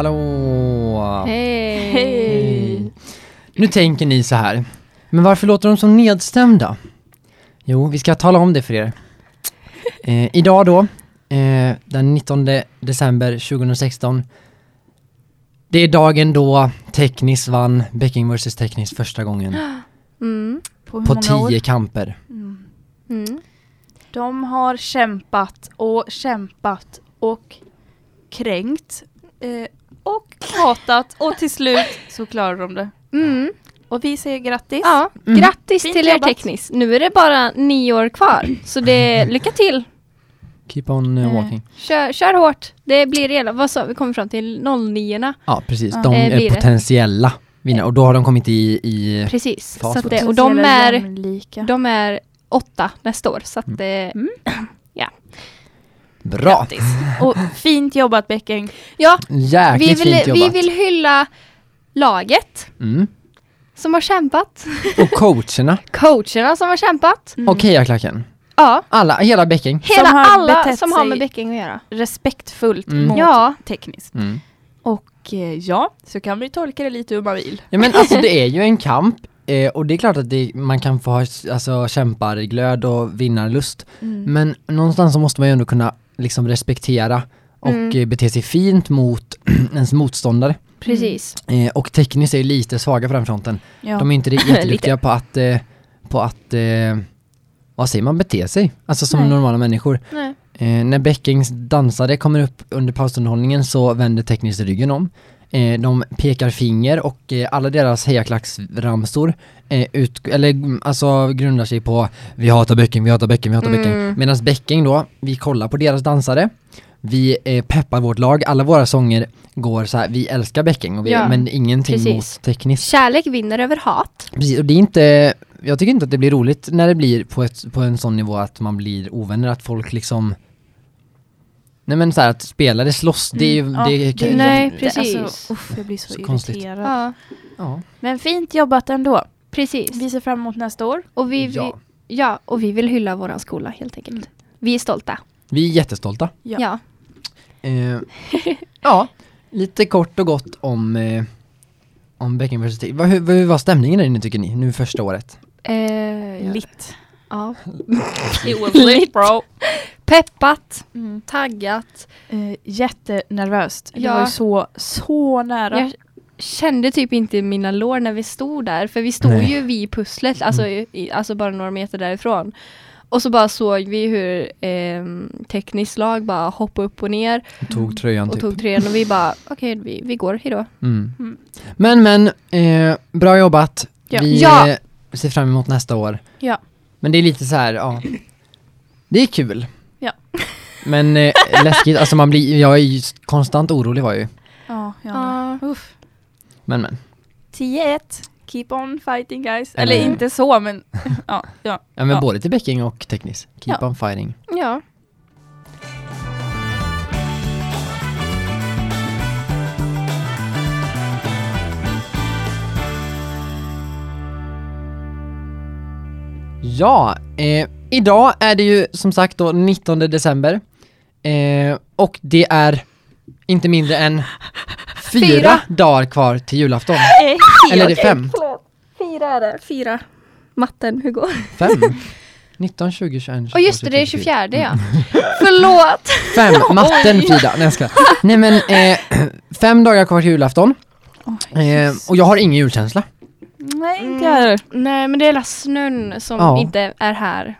Hallå! Hej! Hej. Nu tänker ni så här, men varför låter de så nedstämda? Jo, vi ska tala om det för er. Eh, idag då, eh, den 19 december 2016, det är dagen då Teknis vann Becking vs Teknis första gången Mm. På, på många år? tio kamper. Mm. Mm. De har kämpat och kämpat och kränkt eh, och hatat och till slut så klarar de det. Mm. Och vi säger grattis. Ja, Mm. grattis Fint till er jobbat. tekniskt. Nu är det bara nio år kvar, så det lycka till. Keep on eh, Eh. walking. Kör, kör hårt. Det blir redan, vad sa vi, kommer fram till 09 Ja, precis. Ja. De Eh, är potentiella vinnare och då har de kommit i, i Precis. Fas Så att för det, och de är, de är åtta nästa år, så att det, bra. Grattis. Och fint jobbat Bäcking. Ja, vi Jäkligt vill, fint vi jobbat. vill hylla laget Mm. som har kämpat, Och coacherna coacherna som har kämpat, Mm. och Hejaklacken. ja, Alla, hela Becking. hela har alla som har med bäcking att göra. Respektfullt Mm. mot Ja. tekniskt. Mm. Och eh, ja, så kan ju tolka det lite hur man vill. Ja men alltså det är ju en kamp eh, och det är klart att det, man kan få ha alltså, kämparglöd och vinnarlust. Mm. Men någonstans så måste man ju ändå kunna liksom respektera och Mm. eh, bete sig fint mot ens motståndare. Precis. Eh, och tekniskt är ju lite svaga på den fronten. Ja. De är inte jätteduktiga på att, eh, på att, eh, vad säger man, bete sig. Alltså som Nej. normala människor. Eh, när Beckings dansare kommer upp under pausunderhållningen så vänder tekniskt ryggen om. Eh, de pekar finger och eh, alla deras hejaklacksramsor eh, ut, eller, mm, alltså, grundar sig på vi hatar Becking, vi hatar Becking, vi hatar Mm. Becking. Medan Becking då, vi kollar på deras dansare, vi peppar vårt lag, alla våra sånger går så här, vi älskar Becking, och vi, Ja, men ingenting precis. mot tekniskt. Kärlek vinner över hat. Precis, och det är inte, jag tycker inte att det blir roligt när det blir på, ett, på en sån nivå att man blir ovänner, att folk liksom Nej men så här, att spelare slåss, det är ju, Mm, ja, det, det är Nej, precis. Alltså, uff, jag blir så, Så konstigt. irriterad. Ja, ja. Men fint jobbat ändå. precis. Vi ser fram emot nästa år. Och vi, ja. vi, ja, och vi vill hylla våran skola helt enkelt. Vi är stolta. Vi är jättestolta. Ja. Ja. Eh, ja, lite kort och gott om, eh, om Becking vs. Vad, hur, hur var stämningen där inne tycker ni, nu första året? Eh, ja. Litt. ja. It was lit, bro. Peppat, Mm. taggat. Eh, jättenervöst. Det Ja. var ju så, så nära. Jag kände typ inte mina lår när vi stod där, för vi stod Nej. Mm. ju vid pusslet, alltså, i, alltså bara några meter därifrån. Och så bara såg vi hur eh, tekniskt lag bara hoppade upp och ner Och tog tröjan och typ. tog tröjan och vi bara okej, vi, vi går, hejdå. Mm. Mm. Men men, eh, bra jobbat. Ja. Vi Ja. eh, ser fram emot nästa år. Ja. Men det är lite så här, ja. Det är kul. Men eh, läskigt, alltså man blir, jag är ju konstant orolig var jag ju. Ja, Ja. med. Uff. Men men. 10-1. Keep on fighting guys. Eller- Eller inte så men ja. ja. Ja men Ja. både till Becking och tekniskt. Keep Ja. on fighting. Ja. Ja, eh, idag är det ju som sagt då 19 december. Eh, och det är inte mindre än fyra, Fyra. dagar kvar till julafton. Eh, Eller är det fem? Fyra är det. Fyra. Matten, hur går Fem? 19, 20, 21, 22, Och just det, det är 23. 24 ja. Förlåt! Fem, matten Frida. Nej jag skojar. Nej men, eh, fem dagar kvar till julafton. Eh, och jag har ingen julkänsla. Nej, inte jag heller. Nej men det är hela snön som Ja. inte är här.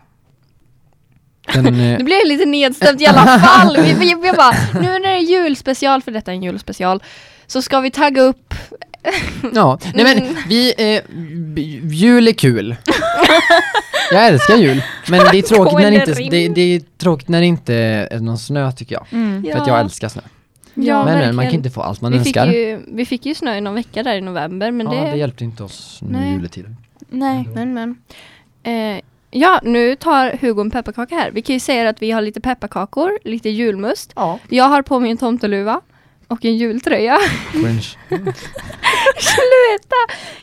Den, eh, Nu blir jag lite nedstämd i alla fall. Vi, vi, vi bara, nu när det är julspecial, för detta är en julspecial, så ska vi tagga upp ja, nej men Mm. vi, eh, jul är kul. jag älskar jul. Men det är tråkigt när det inte, det, det är tråkigt när det inte är någon snö tycker jag. Mm. För att jag älskar snö. Ja, men, men man kan inte få allt man vi fick, önskar. ju, vi fick ju snö i någon vecka där i november, men ja, det... det hjälpte inte oss nu i Nej. juletiden. Nej. Men men. Eh, ja, nu tar Hugo en pepparkaka här. Vi kan ju säga att vi har lite pepparkakor, lite julmust. Ja. Jag har på mig en tomteluva och en jultröja. Sluta!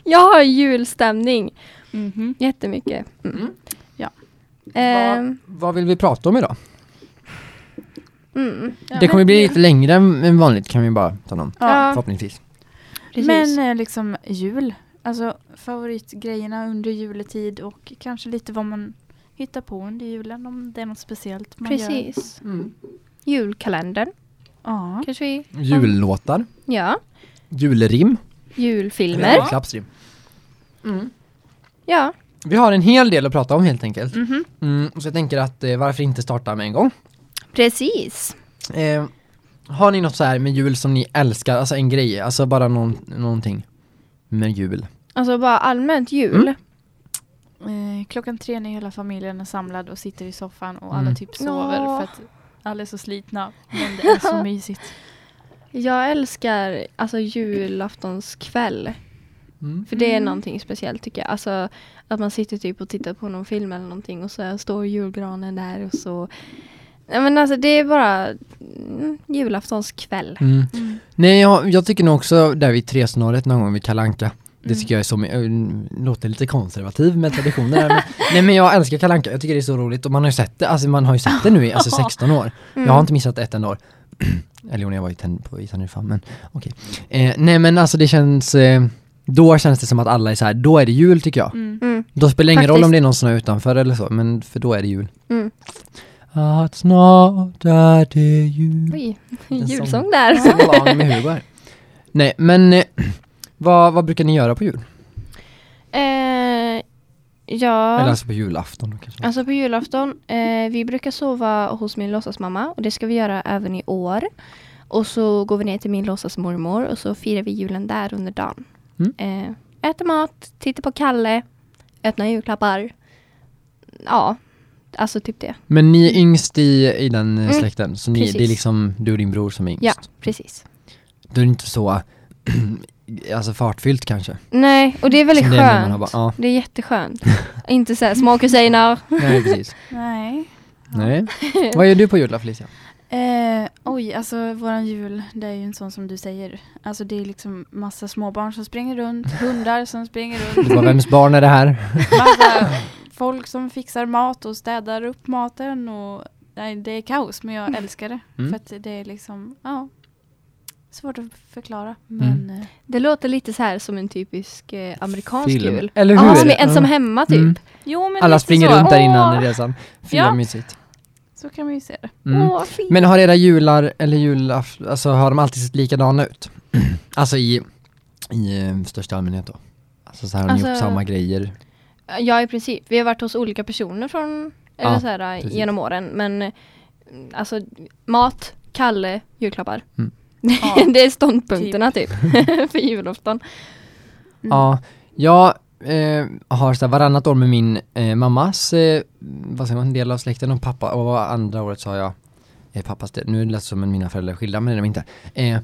Jag har julstämning. Mhm. Jättemycket. Mm. Mm. Ja. Ehm, Vad vill vi prata om idag? Mm. Det kommer bli lite längre än vanligt kan vi bara tala om. Ja. Förhoppningsvis. Precis. Men eh, liksom jul, alltså favoritgrejerna under juletid och kanske lite vad man hittar på under julen om det är något speciellt man gör. Precis. Julkalendern Ja. kanske vi... Jullåtar, Ja. julrim, Julfilmer. Ja. klappsrim. ja. Vi har en hel del att prata om helt enkelt. Mhm. Mm, så jag tänker att eh, varför inte starta med en gång? Precis. Eh, har ni något så här med jul som ni älskar, alltså en grej, alltså bara någon, någonting med jul? Alltså bara allmänt jul. Mm. Eh, klockan tre när hela familjen är samlad och sitter i soffan och Mm. alla typ sover Ja. för att alla är så slitna. Men det är så mysigt. Jag älskar alltså julaftonskväll. Mm. För det är Mm. någonting speciellt tycker jag. Alltså att man sitter typ och tittar på någon film eller någonting och så står julgranen där och så. Ja, men alltså det är bara mm, julaftonskväll. Mm. Mm. Nej, jag, jag tycker nog också där vid tresnåret någon gång vid Kalanka. Det Mm. tycker jag är så, äh, låter lite konservativ med traditioner men, Nej men jag älskar Kalanka. jag tycker det är så roligt och man har ju sett det, alltså man har ju sett det nu i alltså 16 år. Mm. Jag har inte missat ett enda år. Eller jo, när jag var i ten, på i Teneriffa, men okej. Eh, nej men alltså det känns, eh, då känns det som att alla är så här. då är det jul tycker jag. Mm. Mm, Då spelar det ingen roll om det är någon som är utanför eller så, men för då är det jul. mm. Att snart är det jul. Oj, julsång där. Sång med Hugo här. Nej men, eh, vad, vad brukar ni göra på jul? Eh, ja, Eller alltså på julafton då kanske? alltså på julafton, eh, vi brukar sova hos min låtsasmamma och det ska vi göra även i år. Och så går vi ner till min låtsasmormor och så firar vi julen där under dagen. Mm. Eh, äter mat, tittar på Kalle, öppnar julklappar. Ja, alltså typ det. Men ni är yngst i, i den eh, Mm, släkten, så ni, det är liksom du och din bror som är yngst? Ja, precis. Då är det inte så, alltså fartfyllt kanske? Nej, och det är väldigt Som det är skönt. bara- ja. Det är jätteskönt. Inte så här små kusiner. Nej precis. Nej. Nej. Vad gör du på jul Felicia? Eh, oj, alltså våran jul, det är ju en sån som du säger. Alltså det är liksom massa småbarn som springer runt, hundar som springer runt. Det var vems barn är det här? Massa folk som fixar mat och städar upp maten och nej, det är kaos men jag älskar det. Mm. För att det är liksom, ja, svårt att förklara. Men eh, Det låter lite så här som en typisk eh, amerikansk Film. jul. Eller hur? Ja, som är ensam Ja. hemma typ. Mm. jo men Alla springer så. runt där innan Åh, i resan. Fy Ja. mysigt. Så kan man ju se det. Mm. Åh, fint. Men har era jular, eller julafton, alltså har de alltid sett likadana ut? alltså i, i eh, största allmänhet då? Alltså så här har ni gjort Alltså- samma grejer? Ja, i princip. Vi har varit hos olika personer från, eller Ja, så här, precis. genom åren. Men eh, alltså mat, Kalle, julklappar. Mm. Ja. det är ståndpunkterna typ, för julafton. Mm. Ja, jag eh, har så här varannat år med min eh, mammas, eh, vad säger man, del av släkten och pappa och andra året så har jag eh, pappas del. Nu lät det som att mina föräldrar är skilda men det är de inte. Eh,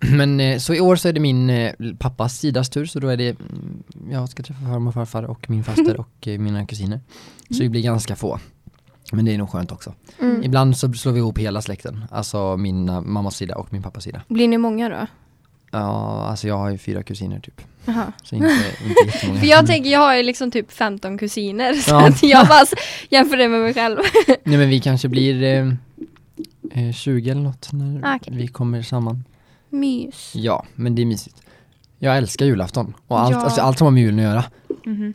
men eh, så i år så är det min eh, pappas sidas tur så då är det mm, jag ska träffa farmor och farfar och min faster och eh, mina kusiner. Så vi blir ganska få. Men det är nog skönt också. Mm. Ibland så slår vi ihop hela släkten. Alltså min eh, mammas sida och min pappas sida. Blir ni många då? Ja, alltså jag har ju fyra kusiner typ. Jaha. Så inte, inte jättemånga. För jag tänker, jag har ju liksom typ 15 kusiner. Så Ja. att jag bara jämför det med mig själv. Nej men vi kanske blir eh, eh, 20 eller något när Ah, okej. vi kommer samman. Mys. Ja, men det är mysigt. Jag älskar julafton och allt, Ja. alltså, allt som har med julen att göra. Mhm.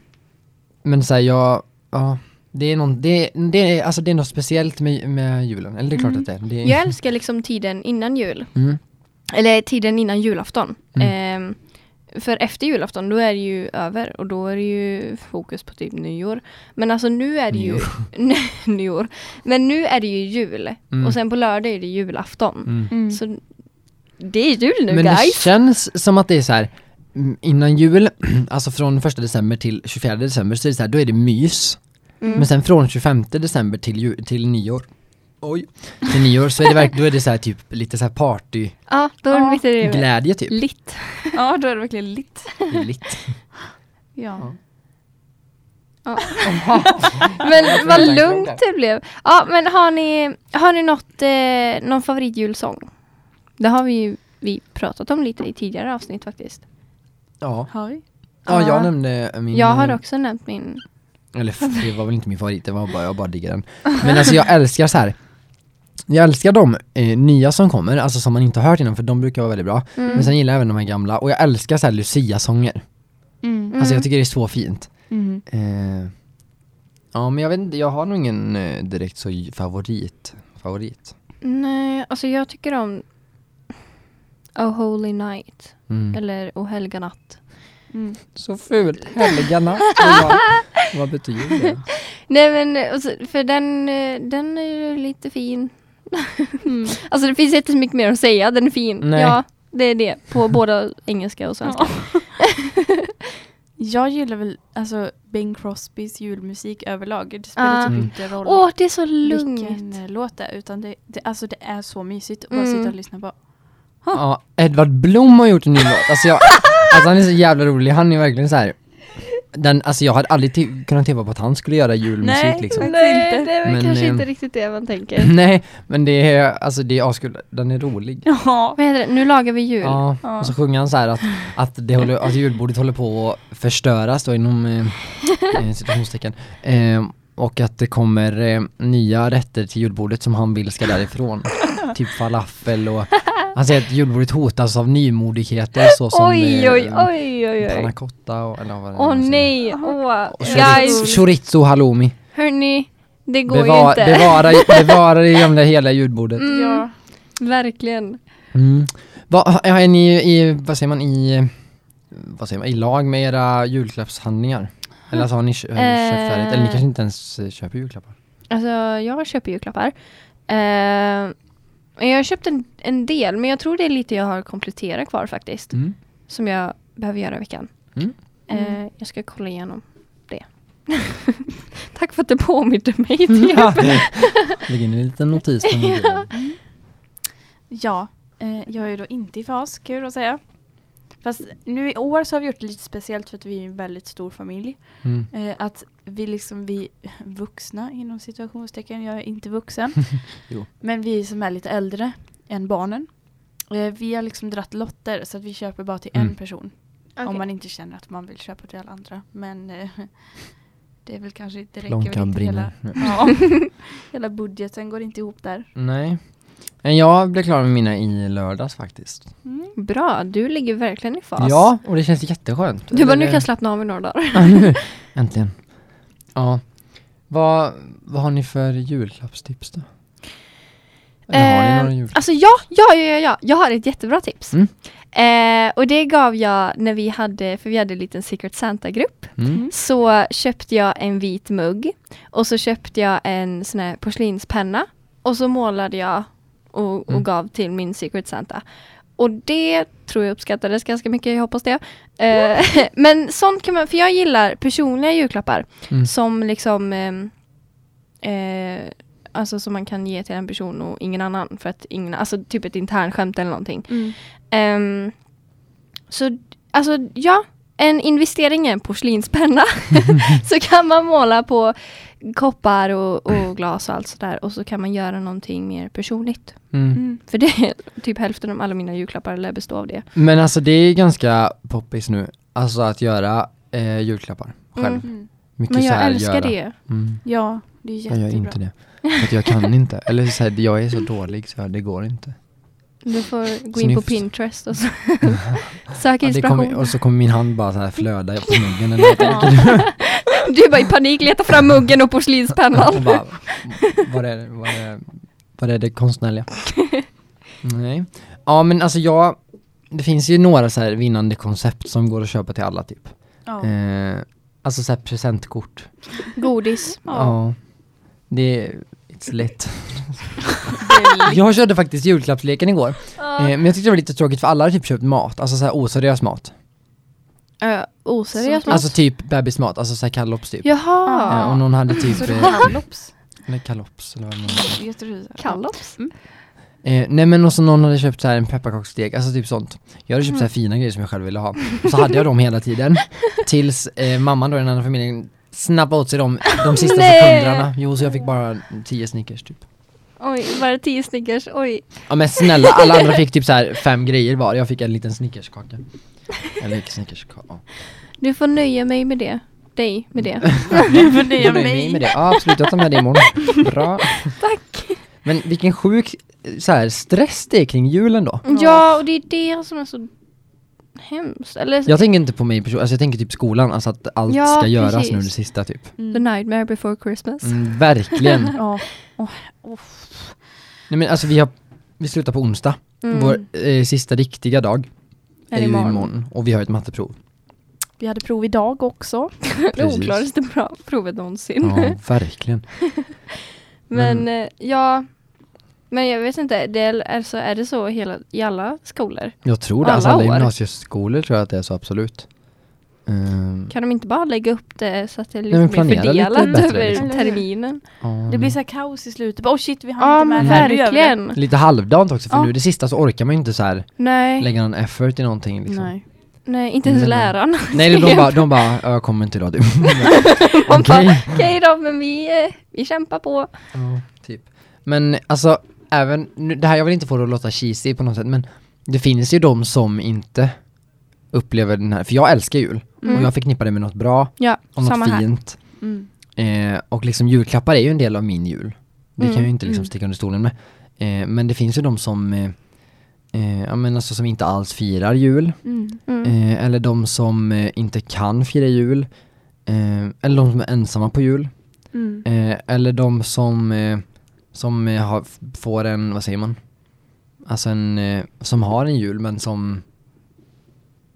Men såhär jag, ja, det är, någon, det, det, alltså, det är något speciellt med, med julen. Eller det är klart Mm. att det är. Det är Jag älskar liksom tiden innan jul. mm, Eller tiden innan julafton. Mm. Ehm, för efter julafton, då är det ju över och då är det ju fokus på typ nyår. Men alltså nu är det ju nyår. Men nu är det ju jul. Mm. Och sen på lördag är det julafton. mm. Mm. Så det är jul nu Men det guys. känns som att det är så här mm, innan jul, alltså från första december till 24 december så är det så här, då är det mys. Mm. Men sen från 25 december till, till nyår, oj, till nyår så är det verkligen, då är det så här typ lite så här party Ja, då är Ja. det lite glädje typ. litt. Ja, då är det verkligen litt. Litt. Ja. Ja. Men vad lugnt det blev. Ja, men har ni, har ni något, eh, någon favoritjulsång? Det har vi ju vi pratat om lite i tidigare avsnitt faktiskt. Ja. Har vi? ja, Ja. jag nämnde min Jag har också nämnt min. Eller det var väl inte min favorit, det var bara, jag bara diggar den Men alltså jag älskar så här. Jag älskar de eh, nya som kommer, alltså som man inte har hört innan för de brukar vara väldigt bra. Mm. Men sen gillar jag även de här gamla och jag älskar så här Lucia-sånger. Mm. Alltså Mm. jag tycker det är så fint. Mm. Eh, ja men jag vet inte, jag har nog ingen eh, direkt så favorit. Favorit. Nej, alltså jag tycker om A Holy Night. Mm. Eller O Helga Natt. Mm. Så fult, heliga natt. Vad betyder det? Nej men, för den, eh, den är ju lite fin. Mm. Alltså det finns inte så mycket mer att säga, den är fin. Nej. Ja, det är det. På båda engelska och svenska. Jag gillar väl alltså Bing Crosbys julmusik överlag. Det spelar Ah. typ Mm. inte roll Åh, det är så vilken lugnt. eh, låt det är utan det, det, alltså det är så mysigt att bara Mm. sitta och lyssna på. Ja, Edvard Blom har gjort en ny låt. Alltså, jag, alltså han är så jävla rolig, han är verkligen så här. Den, alltså jag hade aldrig kunnat tippa på att han skulle göra julmusik Nej, liksom. Nej, inte. det är väl Men, kanske eh, inte riktigt det man tänker. Nej, men det är, alltså det är askul, den är rolig. Ja. Vad heter det? Nu lagar vi jul. Ja, Ja. och så sjunger han så här att, att, det håller, att julbordet håller på att förstöras då inom eh, eh, citationstecken. Eh, och att det kommer eh, nya rätter till julbordet som han vill ska därifrån. typ falafel och han säger att julbordet hotas av nymodigheter så som oj, eh, oj, oj, oj, panna oj. cotta och eller vad det är Åh nej, åh. Och Guys, chorizo, chorizo halloumi. hörni. Det går ju inte. bevara, bevara det gamla hela julbordet. Mm, Ja. Verkligen. Mm. Va, är ni i, vad säger man, i, vad säger man, i lag med era julklappshandlingar? Eller alltså har ni kö- Eh. köpt färdigt? Eller ni kanske inte ens eh, köper julklappar? Alltså jag köper julklappar. Eh, jag har köpt en, en del men jag tror det är lite jag har kompletterat kvar faktiskt. Mm. Som jag behöver göra i veckan. Mm. Eh, jag ska kolla igenom det. Tack för att du påminde mig. Ja. Lägg in en liten notis på mobilen. Ja, eh, jag är då inte i fas, kul att säga. Fast nu i år så har vi gjort det lite speciellt för att vi är en väldigt stor familj. Mm. Eh, att vi liksom, vi vuxna inom situationstecken, jag är inte vuxen. Jo. Men vi som är lite äldre än barnen. Eh, vi har liksom dratt lotter så att vi köper bara till Mm. en person. Okej. Om man inte känner att man vill köpa till alla andra. Men eh, det är väl kanske inte räcker. Väl inte hela, ja, hela budgeten går inte ihop där. Nej. Men jag blev klar med mina i lördags faktiskt. Mm. Bra, du ligger verkligen i fas. Ja, och det känns jätteskönt. Du bara, nu kan jag slappna av i några dagar. Ja, nu, äntligen. Ja. Vad, vad har ni för julklappstips då? Eller har ni Eh, några. Alltså ja, ja, ja, ja, ja, jag har ett jättebra tips. Mm. Eh, och det gav jag när vi hade, för vi hade en liten Secret Santa-grupp. Mm. Så köpte jag en vit mugg och så köpte jag en sån här porslinspenna och så målade jag och, och Mm. gav till min Secret Santa. Och det tror jag uppskattades ganska mycket, jag hoppas det. Eh, men sånt kan man, för jag gillar personliga julklappar Mm. som liksom ehm, eh, Alltså som man kan ge till en person och ingen annan för att ingen, alltså typ ett internskämt eller någonting. Mm. Ehm, så alltså ja, en investering i en porslinspenna. så kan man måla på koppar och, och glas och allt sådär och så kan man göra någonting mer personligt. Mm. Mm. För det är typ hälften av alla mina julklappar lär bestå av det. Men alltså det är ganska poppis nu, alltså att göra eh, julklappar själv. Mm. Mm. Mycket Men så jag här älskar göra. det. Mm. Ja, det är Jag jättebra. gör inte det. För att jag kan inte. Eller så här, jag är så dålig så här, det går inte. Du får gå in på Snyft. Pinterest och så söka Ja, det inspiration. kommer, och så kommer min hand bara så här flöda på muggen eller något. Du bara i panik letar fram muggen och porslinspennan. och bara, vad är, är, vad är det konstnärliga? Nej. Ja men alltså jag, det finns ju några så här vinnande koncept som går att köpa till alla typ. Ja. Eh, alltså så här presentkort. Godis. Ja. Ja. Det är, it's lit. Jag körde faktiskt julklappsleken igår. Eh, men jag tyckte det var lite tråkigt för alla hade typ köpt mat, alltså så här oseriös mat. Uh, oseriös mat. Alltså typ bebismat, alltså så här kalops typ. Jaha. Eh, och någon hade typ, Så eh, kallops? eller kalops eller vad man. Kallops? Eh, nej men och så någon hade köpt så här en pepparkaksdeg, alltså typ sånt. Jag hade köpt Mm. så här fina grejer som jag själv ville ha. Och så hade jag dem hela tiden. Tills eh, mamman då i den andra familjen snappade åt sig dem de sista sekunderna. Jo så jag fick bara 10 Snickers typ. Oj, det tio Snickers? Oj. Ja men snälla, alla andra fick typ så här fem grejer var. Jag fick en liten Snickerskaka. Eller inte Snickerskaka. Ja. Du får nöja mig med det. Dig med det. Det är Jag är med mig. med det. Ja absolut, jag tar med det imorgon. Bra. Tack. Men vilken sjuk så här, stress det är kring julen då. Ja, och det är det som är så hemskt. Eller Jag tänker inte på mig person, alltså jag tänker typ skolan, alltså att allt Ja, ska göras precis. nu det sista typ. the Mm. nightmare before Christmas. Mm, verkligen. Ja. Åh, åh. Nej men alltså vi har, vi slutar på onsdag. Mm. Vår eh, sista riktiga dag Är är imorgon. imorgon och vi har ett matteprov. Vi hade prov idag också. Det oklaraste bra provet någonsin. Ja, verkligen. Men eh, ja, men jag vet inte, det är, alltså, är det så hela, i alla skolor? Jag tror det, Alla alltså alla gymnasieskolor tror jag att det är så absolut. Ehm, Kan de inte bara lägga upp det så att det men liksom blir planera lite fördelat över liksom. terminen? ja. Det blir så här kaos i slutet. Åh oh shit, vi hann Ja inte med det här. Verkligen. Lite halvdant också för Ja. nu det sista så orkar man ju inte så här Nej, lägga någon effort i någonting liksom. Nej. nej inte ens Nej, nej. de bara, de bara "Ja, jag kommer inte idag Okej. Okej då, men vi, eh, vi kämpar på. Ja, typ. Men alltså, även, nu, det här jag vill inte få det att låta cheesy på något sätt, men det finns ju de som inte upplever den här, för jag älskar jul. Mm. Och jag förknippar det med något bra Ja, och något fint. Mm. Eh, och liksom julklappar är ju en del av min jul. Det kan Mm, jag ju inte liksom mm. sticka under stolen med. Eh, men det finns ju de som, eh, eh, ja men alltså som inte alls firar jul. Mm. Mm. Eh, eller de som eh, inte kan fira jul. Eller de som är ensamma på jul. Mm. Eller de som, som har, får en, vad säger man? Alltså en, som har en jul men som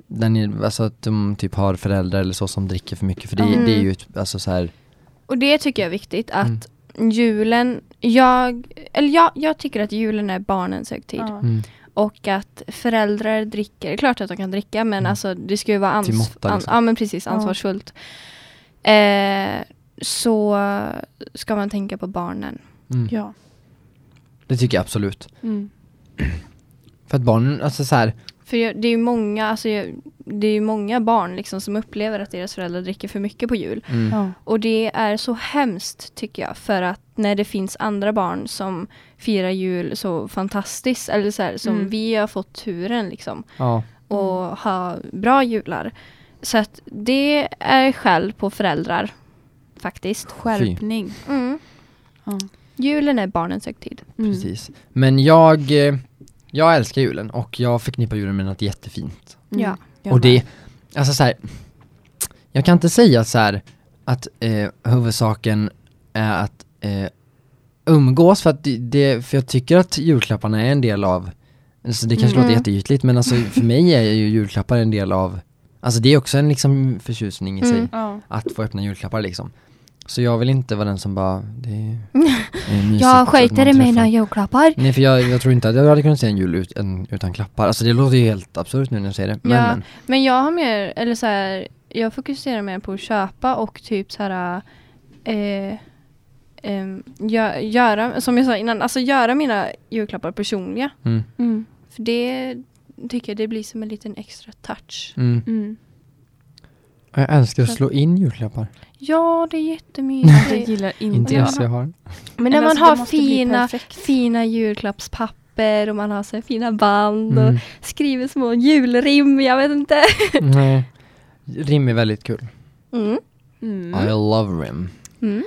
den alltså att de typ har föräldrar eller så som dricker för mycket för det, Mm. det är ju ett- alltså så här, Och det tycker jag är viktigt att Mm. julen, jag, eller jag, jag tycker att julen är barnens högtid. Mm, Och att föräldrar dricker, det är klart att de kan dricka men Mm. alltså det ska ju vara ans- måtta, an- liksom. ja, men precis, ansvarsfullt. Eh, så ska man tänka på barnen. mm. Ja. Det tycker jag absolut. Mm. För att barnen, alltså så här, För jag, det är ju många, alltså jag, det är många barn liksom som upplever att deras föräldrar dricker för mycket på jul. mm, Ja. Och det är så hemskt tycker jag för att när det finns andra barn som firar jul så fantastiskt eller så här, som Mm. vi har fått turen liksom ja, och ha bra jular. Så att det är skäll på föräldrar faktiskt. Skärpning. Mm. Ja. Julen är barnens högtid. Mm. precis. Men jag, eh, jag älskar julen och jag förknippar julen med något jättefint. Mm. Ja. Och det, alltså så här, jag kan inte säga så här att eh, huvudsaken är att eh, umgås för att det- för jag tycker att julklapparna är en del av, alltså det kanske Mm. låter jätteytligt men alltså för mig är ju julklappar en del av, alltså det är också en liksom förtjusning i sig, Mm. Ja. att få öppna julklappar liksom. Så jag vill inte vara den som bara, det är, är mysigt Jag skiter i mina julklappar. Nej för jag, jag tror inte att jag hade kunnat se en jul ut, en, utan klappar, alltså det låter ju helt absurt nu när jag säger det, men, Ja. men. Men jag har mer, eller så här, jag fokuserar mer på att köpa och typ så här eh, em, gö- göra, som jag sa innan, alltså göra mina julklappar personliga. Mm, Mm. För det tycker jag det blir som en liten extra touch. mm. Mm. Jag älskar att slå in julklappar. Ja, det är Jag jättemysigt. gillar Inte inte ens Ja. jag har. Men när man alltså, det har fina, fina julklappspapper och man har så fina band och Mm. skriver små julrim, jag vet inte. Nej. Rim är väldigt kul. Mm. Mm. I love rim. Mm.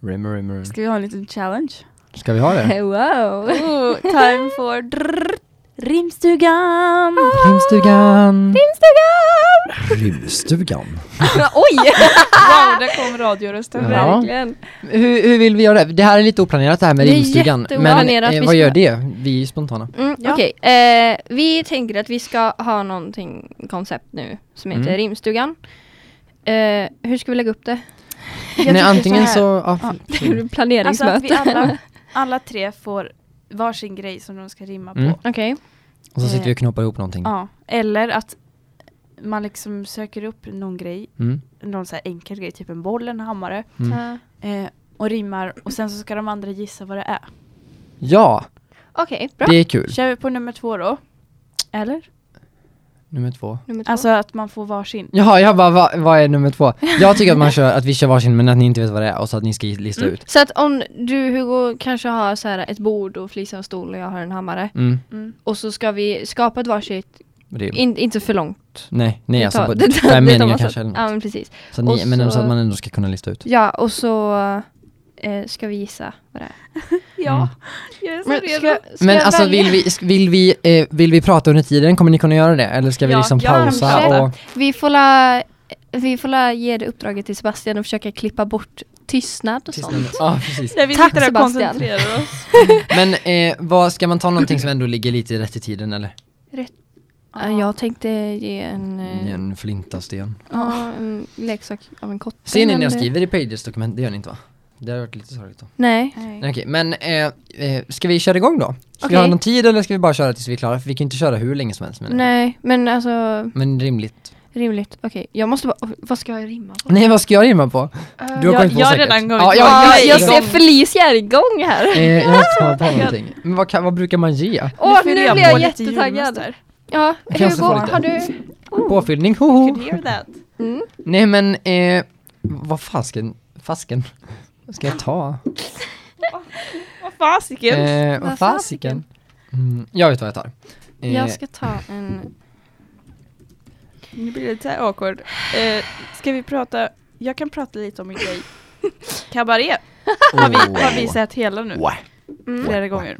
Rim, rim, rim. Ska vi ha en liten challenge? Ska vi ha det? Wow. Oh, time for drrr, rimstugan! Rimstugan! Rimstugan! Rimstugan. Oj! Wow, där kom radiorösten. Ja. Verkligen. Hur, hur vill vi göra det? Det här är lite oplanerat det här med Det rimstugan. Men eh, Vi vad gör det? Vi är ju spontana. Mm, Ja. Okej, eh, vi tänker att vi ska ha någonting koncept nu som heter Mm. Rimstugan. Eh, hur ska vi lägga upp det? Jag Nej, antingen här. så... Ja, för- Planeringsmöte. Alltså att vi alla, alla tre får varsin grej som de ska rimma på. Mm. Okej. och så sitter vi och knoppar ihop någonting. Ja, eller att man liksom söker upp någon grej, Mm. någon så här enkel grej, typ en boll, en hammare, Mm. Eh, eh, och rimmar och sen så ska de andra gissa vad det är. Ja, Okej, bra. det är kul. Kör vi på nummer två då? Eller? Nummer två. Nummer två. Alltså att man får varsin. Jaha, jag bara, vad, vad är nummer två? Jag tycker att man kör, att vi kör varsin men att ni inte vet vad det är och så att ni ska lista Mm. ut. Så att om du Hugo kanske har så här ett bord och har en stol och jag har en hammare. Mm. Mm. Och så ska vi skapa ett varsitt, in, inte för långt. Nej, nej alltså tar- på det tar- fem meningar kanske eller Ja något. men precis. Så, ni, och men så- så att man ändå ska kunna lista ut. Ja och så Eh, ska vi gissa vad det är? Ja, jag är så Men redo. ska, ska Men jag alltså välja? vill vi, vill, vi, eh, vill vi prata under tiden? Kommer ni kunna göra det? Eller ska vi Ja, liksom pausa och... Vi får la, vi får la ge det uppdraget till Sebastian och försöka klippa bort tystnad och sånt. Ja, precis. Där vi Tack, Sebastian. oss. Men eh, vad, ska man ta någonting som ändå ligger lite rätt i tiden eller? Eh, Jag tänkte ge en, eh, En flintasten. ja, en leksak av en kotte. Ser ni när jag men- skriver i Pages dokument? Det gör ni inte va? Det har varit lite sorgligt då. Nej. Nej, Okej, men eh, eh, ska vi köra igång då? Ska vi Okej. ha någon tid eller ska vi bara köra tills vi är klara? För vi kan ju inte köra hur länge som helst jag. Nej, men alltså Men rimligt. rimligt. Okej, jag måste bara, vad ska jag rimma på? Nej vad ska jag rimma på? Du har Jag- kommit på jag har säkert. redan kommit ja, på. jag, Ja, jag, jag jag, ser Felicia är igång här. eh, jag måste komma på någonting. Men vad, kan, vad brukar man ge? Åh, fyller nu jag blir på jag lite jättetaggad. julmustar. Ja, Jag får Hugo, lite. har du? Påfyllning, hoho! Could hear that. Mm. Nej men, eh, vad fasken, fasken? Vad ska jag ta? Vad fasiken. Eh, Vad fasiken? Mm, jag vet vad jag tar. Eh, Jag ska ta en... Nu blir det lite här awkward. Eh, ska vi prata, jag kan prata lite om min grej. Kabaré har vi, har vi sett hela nu. Mm, flera gånger.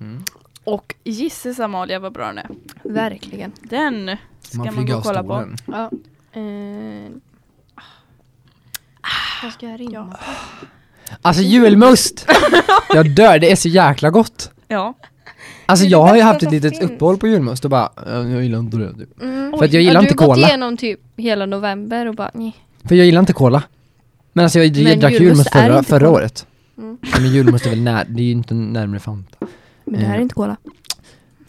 Mm. Och gisses Amalia vad bra den är. verkligen. Den ska man, Man gå och kolla på. Ja. Eh, vad ska jag rimma på? Alltså julmust! jag dör, det är så jäkla gott! Ja. Alltså Det är jag det har ju bästa haft ett som litet finns. uppehåll på julmust och bara, "Eh, jag gillar inte det typ. Mm. För att jag gillar ja, inte Du har gått cola. igenom typ hela november och bara nej. För jag gillar inte cola. Men alltså jag, Men drack julmust julmust är förra, inte förra cola. året. Mm. Men julmust är väl när, det är ju inte närmare Fanta. Men det här är Eh. inte cola.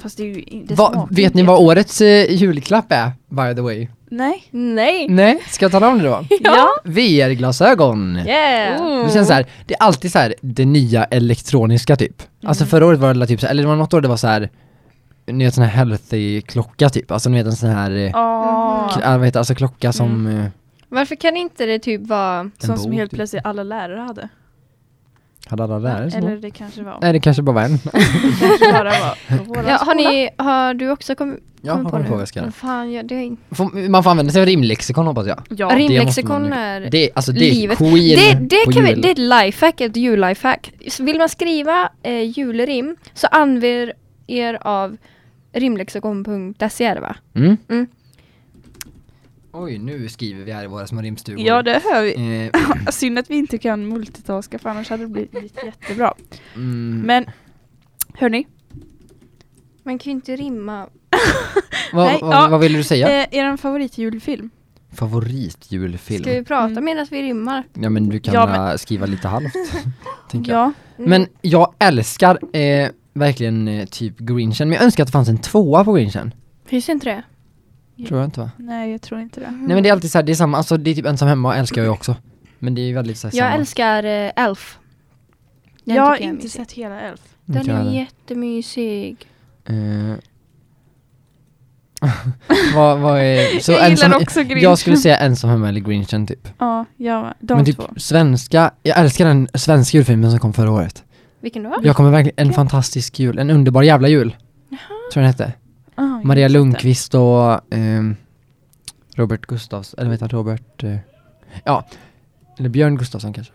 Fast det är ju inte Va, vet ni vad årets eh, julklapp är, by the way? Nej. Nej! Nej, ska jag tala om det då? Ja. VR-glasögon! Yeah! Oh. Det känns så här, det är alltid så här det nya elektroniska typ. Alltså förra året var det typ så här, eller det var något år det var så här ni vet sån här healthy klocka typ, alltså ni vet en sån här, ah, vad heter alltså klocka som eh, Varför kan inte det typ vara... Som bok, som helt typ. plötsligt alla lärare hade. Hade alla lärare såna? Eller det kanske var. Nej det kanske bara var en. Bara var Ja, har, ni, har du också kommit Ja, kommit har på kommit nu? på jag Fan, ja, det är. Får, man får använda sig av rimlexikon hoppas jag. Ja. Rimlexikon är... Det, alltså det är Livet. queen Det, det, kan vi, jul. det är ett lifehack, ett jullifehack. Vill man skriva eh, julrim så använd er av rimlexikon.se är va? Mm. Mm. Oj, nu skriver vi här i våra små rimstugor. Ja det hör vi. Eh, Synd att vi inte kan multitaska för annars hade det blivit jättebra. mm, Men hörni, Man kan ju inte rimma. vad, nej, vad, ja. vad ville du säga? eh, er favoritjulfilm? Favoritjulfilm? Ska vi prata Mm. medan vi rimmar? Ja men du kan Ja, bara skriva lite halvt, tänker jag. Ja. Mm. Men jag älskar eh, verkligen eh, typ Grinchen, men jag önskar att det fanns en tvåa på Grinchen. Finns inte det? Tror jag inte va? Nej jag tror inte det. Nej men det är alltid såhär, det är samma, alltså det är typ ensam hemma älskar jag också. Men det är ju väldigt såhär Jag samma. älskar eh, Elf. Den jag har tycker är inte mysig. sett hela Elf. Inte Den jag är heller. jättemysig. Eh, vad, vad är, så jag ensam, gillar också Grinchen. jag skulle säga ensam hemma eller Grinchen typ. Ja, ja de men typ två. svenska, jag älskar den svenska julfilmen som kom förra året. Vilken då? Jag kommer verkligen, en fantastisk jul, en underbar jävla jul. Tror jag den hette. Ah, Maria Lundqvist och ehm, Robert Gustafs, eller vet jag, Robert, eh, ja, eller Björn Gustafsson kanske.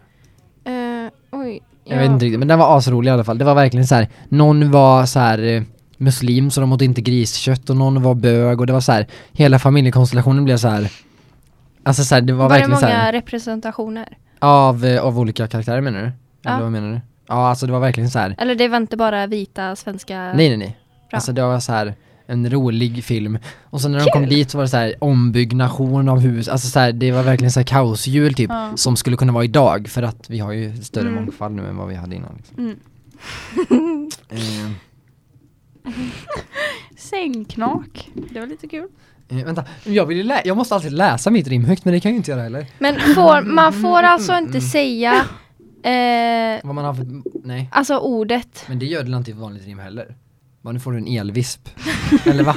Eh, oj. Jag vet inte riktigt, men den var asrolig i alla fall. Det var verkligen så här. någon var så här eh, muslim så de åt inte griskött och någon var bög och det var så här. hela familjekonstellationen blev så här. Alltså så här, det var, Var, det verkligen många så här, representationer? av, eh, av olika karaktärer menar du? Eller Ja. vad menar du? Ja, alltså det var verkligen så här. Eller det var inte bara vita svenska... nej nej nej. Bra. Alltså det var så här en rolig film. Och sen när de kom dit så var det så här ombyggnation av hus, alltså så här, det var verkligen så här kaosjul typ. Ja. Som skulle kunna vara idag för att vi har ju större Mm. mångfald nu än vad vi hade innan. Liksom. Mm. Eh, Sängknak. Det var lite kul. Eh, vänta, jag, vill lä- jag måste alltid läsa mitt rim högt men det kan jag ju inte göra heller. Men får, man får alltså inte säga eh, Vad man har för, nej. alltså ordet. Men det gör det inte i vanligt rim heller. Bara nu får du en elvisp. Eller va?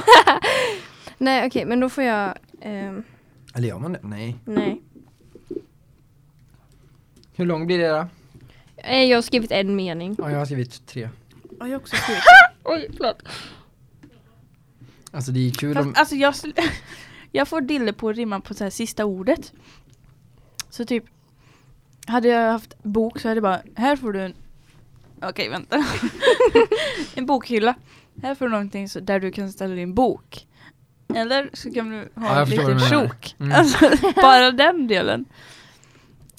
Nej okej, men då får jag... ehm, Eller gör man det? Nej. nej. Hur lång blir det då? Eh, Jag har skrivit en mening. Ja, jag har skrivit tre. Ja, jag har också skrivit. Oj, förlåt. Alltså det är kul om... Fast alltså jag, sl- jag får dille på att rimma på så här sista ordet. Så typ hade jag haft bok så hade jag bara, här får du en Okej, vänta. en bokhylla. Här får du någonting så, där du kan ställa din bok. Eller så kan du ha Ja, jag du menar. sjok. Mm. Alltså, bara den delen.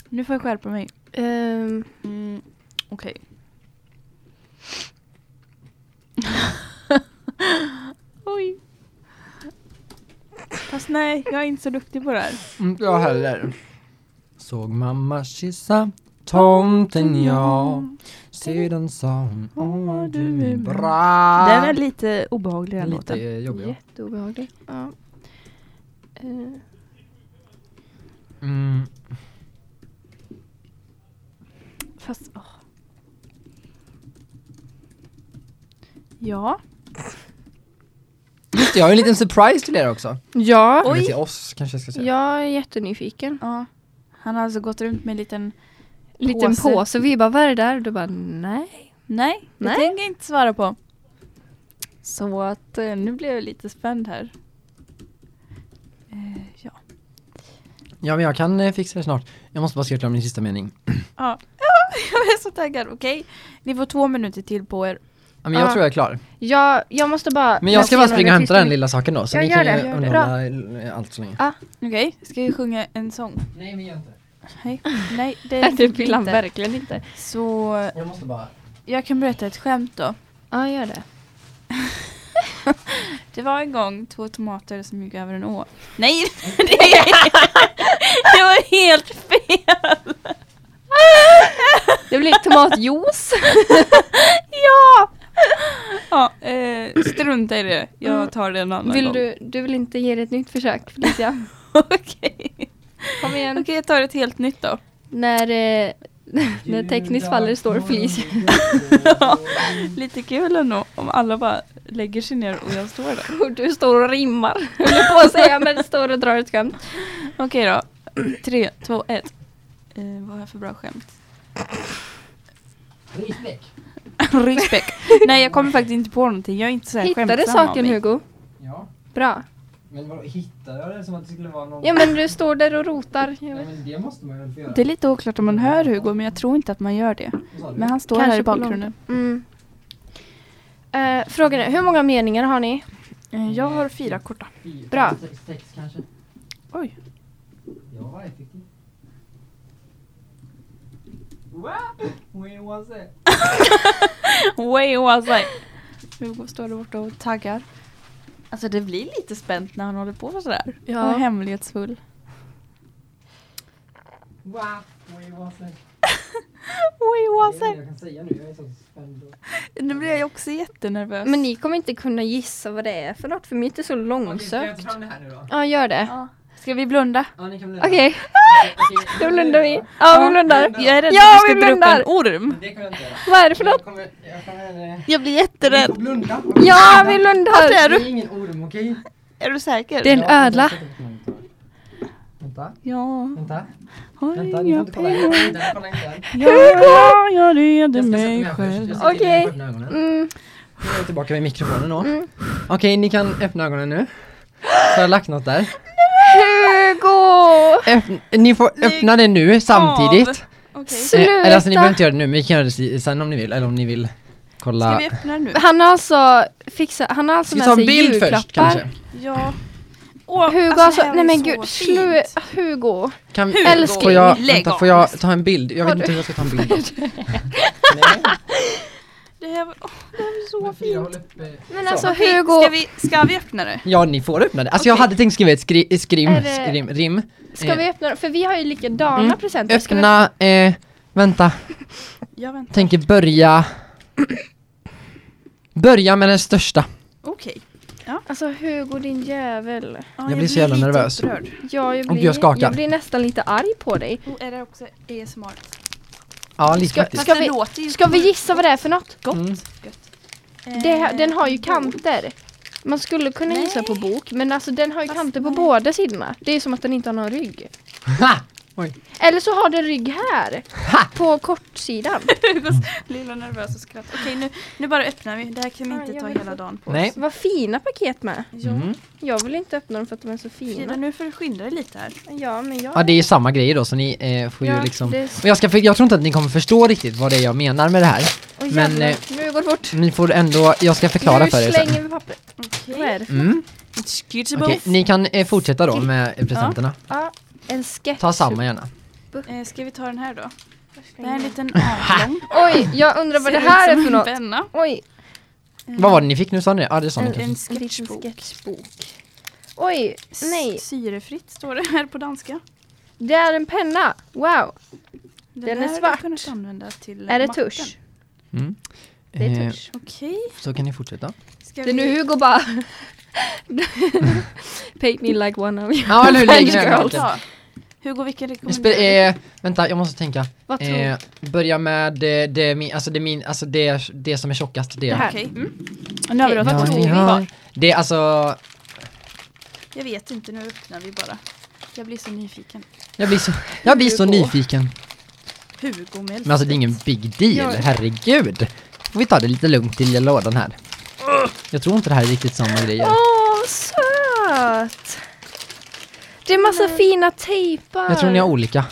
Nu får jag skärpa mig. Ehm, Mm, Okej. Oj. Fast nej, jag är inte så duktig på det här. Inte jag heller. Såg mamma kyssa tomten ja. Sedan sa hon åh du är bra. Den är lite obehaglig den lite låten. jobbig. ja. jätteobehaglig. Ja. Eh, Mm. Fast, åh. Ja. Just det, jag har en liten surprise till er också. ja, Eller till oss kanske jag ska säga. jag är jättenyfiken. ja. Han har alltså gått runt med en liten Liten Påse. påse. Vi bara, vad är det där? Du bara, nej. Nej, det Nej. tänker jag inte svara på. Så att eh, nu blev jag lite spänd här. Eh, ja. Ja men jag kan eh, fixa det snart. Jag måste bara skriva klart min sista mening. ja. Ja, jag är så taggad. Okej, ni får två minuter till på er. Ja, men jag Ja. tror jag är klar. Jag, jag måste bara... Men jag ska bara springa och hämta den lilla saken då. Så Ja, ni gör kan det, ju gör det. underhålla eh, allt så länge. Okej, ska vi sjunga en sång? Nej men gör inte. Nej, nej det det vill han inte. verkligen inte. Så Jag måste bara... jag kan berätta ett skämt då. Ja, gör det. Det var en gång två tomater som gick över en å. Nej, det, det var helt fel! Det blir tomatjuice. Ja! Ja, eh, strunta i det. Jag tar det en annan Vill gång. du, du vill inte ge det ett nytt försök Felicia? Okej. Kom igen. Okej, jag tar ett helt nytt då. När, eh, när tekniskt faller står Felicia. Lite kul ändå om alla bara lägger sig ner och jag står där. Och du står och rimmar. Jag på att säga men står och drar ett skämt. Okej då. Tre, två, ett. Eh, vad har jag för bra skämt? Risbäck. Risbäck. Nej, jag kommer faktiskt inte på någonting. Jag är inte så här Hittade skämtsam av saken mig. Ja. Hugo? Bra. Men vadå, hittade jag det som att det skulle vara någon... Ja men du står där och rotar. Ja, men det måste man väl få göra? Det är lite oklart om man hör Hugo, men jag tror inte att man gör det. Men han står Kanske här i bakgrunden. Mm. Eh, frågan är, hur många meningar har ni? Eh, Jag har fyra korta. Fyra, Bra. Sex, sex kanske. Oj. Jag var effektiv. When was it? Way was I? Hugo står där borta och taggar. Alltså det blir lite spänt när han håller på sådär. Ja. Och hemlighetsfull. Wow, when was it? Way was Det är det I? jag kan säga nu, jag är så spänd. Nu blir jag också jättenervös. Men ni kommer inte kunna gissa vad det är för något för mitt är så Okej, ska jag långsökt. ta fram det här nu då? Ja, gör det. Ja. Ska vi blunda? Ja, ni kan Okej, Okej, då blundar vi. Ja, vi blundar. Jag är rädd Ja, att vi du ska dra upp blundar. en orm. Det kommer jag inte göra. Vad är det för något? Jag kommer, jag kommer... eh, Jag blir jätterädd. blunda. Ja, vi Vart blundar! är Det du? är ingen orm, okej? Är du säker? Det är en ödla. vänta, Ja. vänta. Har Vänta, ni får inga inte kolla. pengar. Än, kolla inte än. Ja, jag reder Jag ska sätta mig mig här först. själv. Jag sätter Okej. mig ögonen. Mm, Nu är jag tillbaka vid mikrofonen då. Mm. Okej, ni kan öppna ögonen nu. Så har jag lagt något där. Hugo! Ni får öppna det nu samtidigt. Okej. Sluta! Eh, eller alltså ni behöver inte göra det nu, men vi kan göra det sen om ni vill. Eller om ni vill kolla. Ska vi öppna nu? Han har alltså fixat, han har alltså Ska med ta en sig bild julklappar. först kanske? Ja. Åh, Hugo alltså, alltså, det nej men gud, fint. slu, Hugo. Kan, Hugo, Älskling, får jag, vänta, får jag ta en bild? Jag Har vet inte hur jag ska ta en bild. Nej, Det här var, åh, det här var så men jag fint. uppe- Men så. alltså Hugo, Ska vi, ska vi öppna det? Ja, ni får öppna det. Alltså jag Okej. hade tänkt skriva ett skri, skrim, det- skrim, rim. ska vi öppna För vi har ju likadana Mm, presenter. Ska vi- Öppna, eh, vänta, Jag väntar. tänker börja Börja med den största. Okej. Alltså Hugo din jävel. Ja, Jag blir så jävla nervös. Ja, jag Och blir, jag skakar. blir nästan lite arg på dig. Och är det också ASMR? Ja, lite Ska- faktiskt. ska det vi- ju Ska vi gissa vad det är för något? Gott. Mm. Det, den har ju kanter. Man skulle kunna gissa Nej. på bok, men alltså den har ju Fast kanter på nej. båda sidorna. Det är som att den inte har någon rygg. Ha! Oj. Eller så har den rygg här. Ha! På kortsidan. Lilla nervös och skratt. Okej, nu, nu bara öppnar vi. Det här kan vi Ja, inte ta hela dagen på Nej. oss. Vad fina paket med. Ja. Mm. Jag vill inte öppna dem för att de är så Frida, fina. nu får du skynda dig lite här. Ja, men jag... Ja, det är samma grejer då, så ni eh, får ju Ja, liksom... det- jag, ska, jag tror inte att ni kommer förstå riktigt vad det är jag menar med det här. Oj, men, eh, nu går det fort. Ni får ändå, jag ska förklara nu för er slänger sen. vi pappret. Okej. Vad är det för Mm. Okej, ni kan eh, fortsätta då med presenterna. Ja, en sketch. Ta samma gärna. Eh, ska vi ta den här då? Det här är en liten avlång. Oj, jag undrar vad Ser det ut här är som för en något. penna. Oj, Vad var det ni fick nu sa ni? Ja det sa ni en, kanske. en liten sketchbok. sketchbok. Oj, nej. S- Syrefritt står det här på danska. Det är en penna. Wow. Den är här hade svart. kunnat använda till Är det matten. tusch? Mm. Det är Eh, tusch. Okej. så kan ni fortsätta. Ska Det är nu vi- Hugo bara... Paint me like one of you. Ja eller hur, French lägg ner girls. den. Ja. Hugo, vilken Vi rekommenderar du? eh, Vänta, jag måste tänka. Vad tror Eh, börja med det, det, min, alltså det, min, alltså det, det som är tjockast. Det, Det här. Okej. Mm. Och nu har vi då vad tror vi vi? kvar. Det är alltså, Jag vet inte, nu öppnar vi bara. Jag blir så nyfiken. jag blir så, jag blir så nyfiken. Hugo med Men alltså det är ingen big deal, Ja. herregud. Får vi ta det lite lugnt i lilla lådan här. Jag tror inte det här är riktigt samma grejer. Åh, söt! Det är massa fina tejpar. Jag tror ni har olika.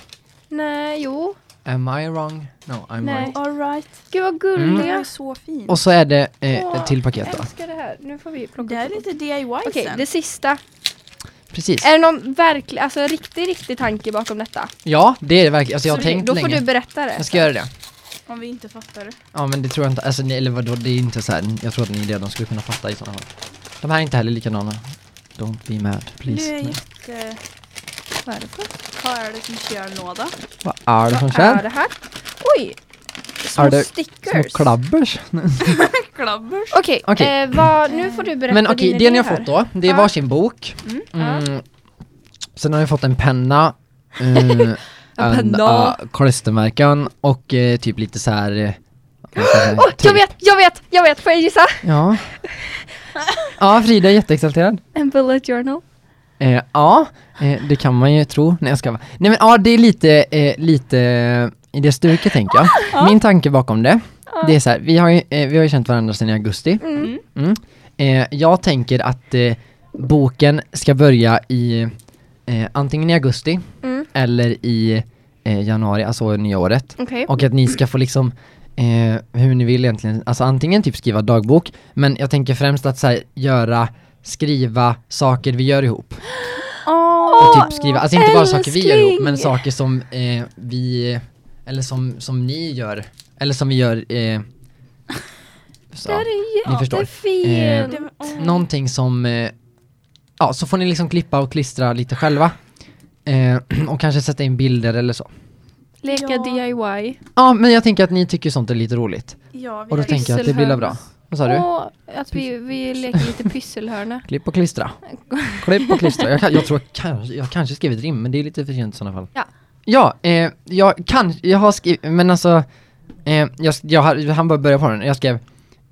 Nej, jo. Am I wrong? No, I'm Nej. right. Alright. Gud vad Det gulliga. är så fint. Och så är det eh, Åh, ett till paket Jag då. älskar det här. Nu får vi plocka det här är lite DIY Okej, sen. det sista. Precis. Är det någon verklig, alltså riktig, riktig tanke bakom detta? Ja, det är det verkligen. Alltså jag har Så tänkt Då får länge. du berätta det. Jag ska göra det. Om vi inte fattar det. Ja men det tror jag inte, alltså, ni, eller vadå, det är inte så här. jag tror att ni redan skulle kunna fatta i sådana fall. De här är inte heller likadana. Don't be mad, Du please. är Nej. jätte... Vad är det för? Vad är det som kör låda? Vad är det som Vad är kör? det här? Oj! Små Är det Små stickers. klabbers? Klabbers. Okej, Okej. eh, vad, nu får du berätta Men okej, din det ni har här. fått då, det är Ja. varsin bok. Mm. Mm. Sen har ni fått en penna. eh, En penna. ja, klistermärken och eh, typ lite så här. eh, ska jag tejp. vet, jag vet, jag vet, får jag gissa? Ja. Ja, Frida är jätteexalterad. En bullet journal. Eh, ja, eh, det kan man ju tro. Nej jag ska Nej men ja, det är lite, eh, lite eh, i det stuket tänker jag. Min tanke bakom det, det är så här, vi har ju, eh, vi har ju känt varandra sedan i augusti. Mm. Mm. Eh, jag tänker att boken ska börja i antingen i augusti Mm. eller i januari, alltså nya året. Okej. Och att ni ska få liksom eh, hur ni vill egentligen, alltså antingen typ skriva dagbok, men jag tänker främst att så här, göra, skriva saker vi gör ihop. Och typ skriva, alltså inte bara saker vi gör ihop, men älskling! saker som eh, vi, eller som, som ni gör, eller som vi gör eh, så, är ni förstår. Eh. Någonting som, eh, ja så får ni liksom klippa och klistra lite själva. Eh, och kanske sätta in bilder eller så. Leka Ja. DIY. Ja men jag tänker att ni tycker sånt är lite roligt. Ja, vi Och då tänker jag att det blir bra. Vad sa du? Och att vi, vi leker lite pysselhörna. Klipp och klistra. Klipp och klistra. Jag, kan, jag tror jag kanske, jag kanske skrivit rim, men det är lite för sent i sådana fall. Ja. Ja, eh, jag kan, jag har skrivit, men alltså, eh, jag, jag, han bara börja på den. Jag skrev,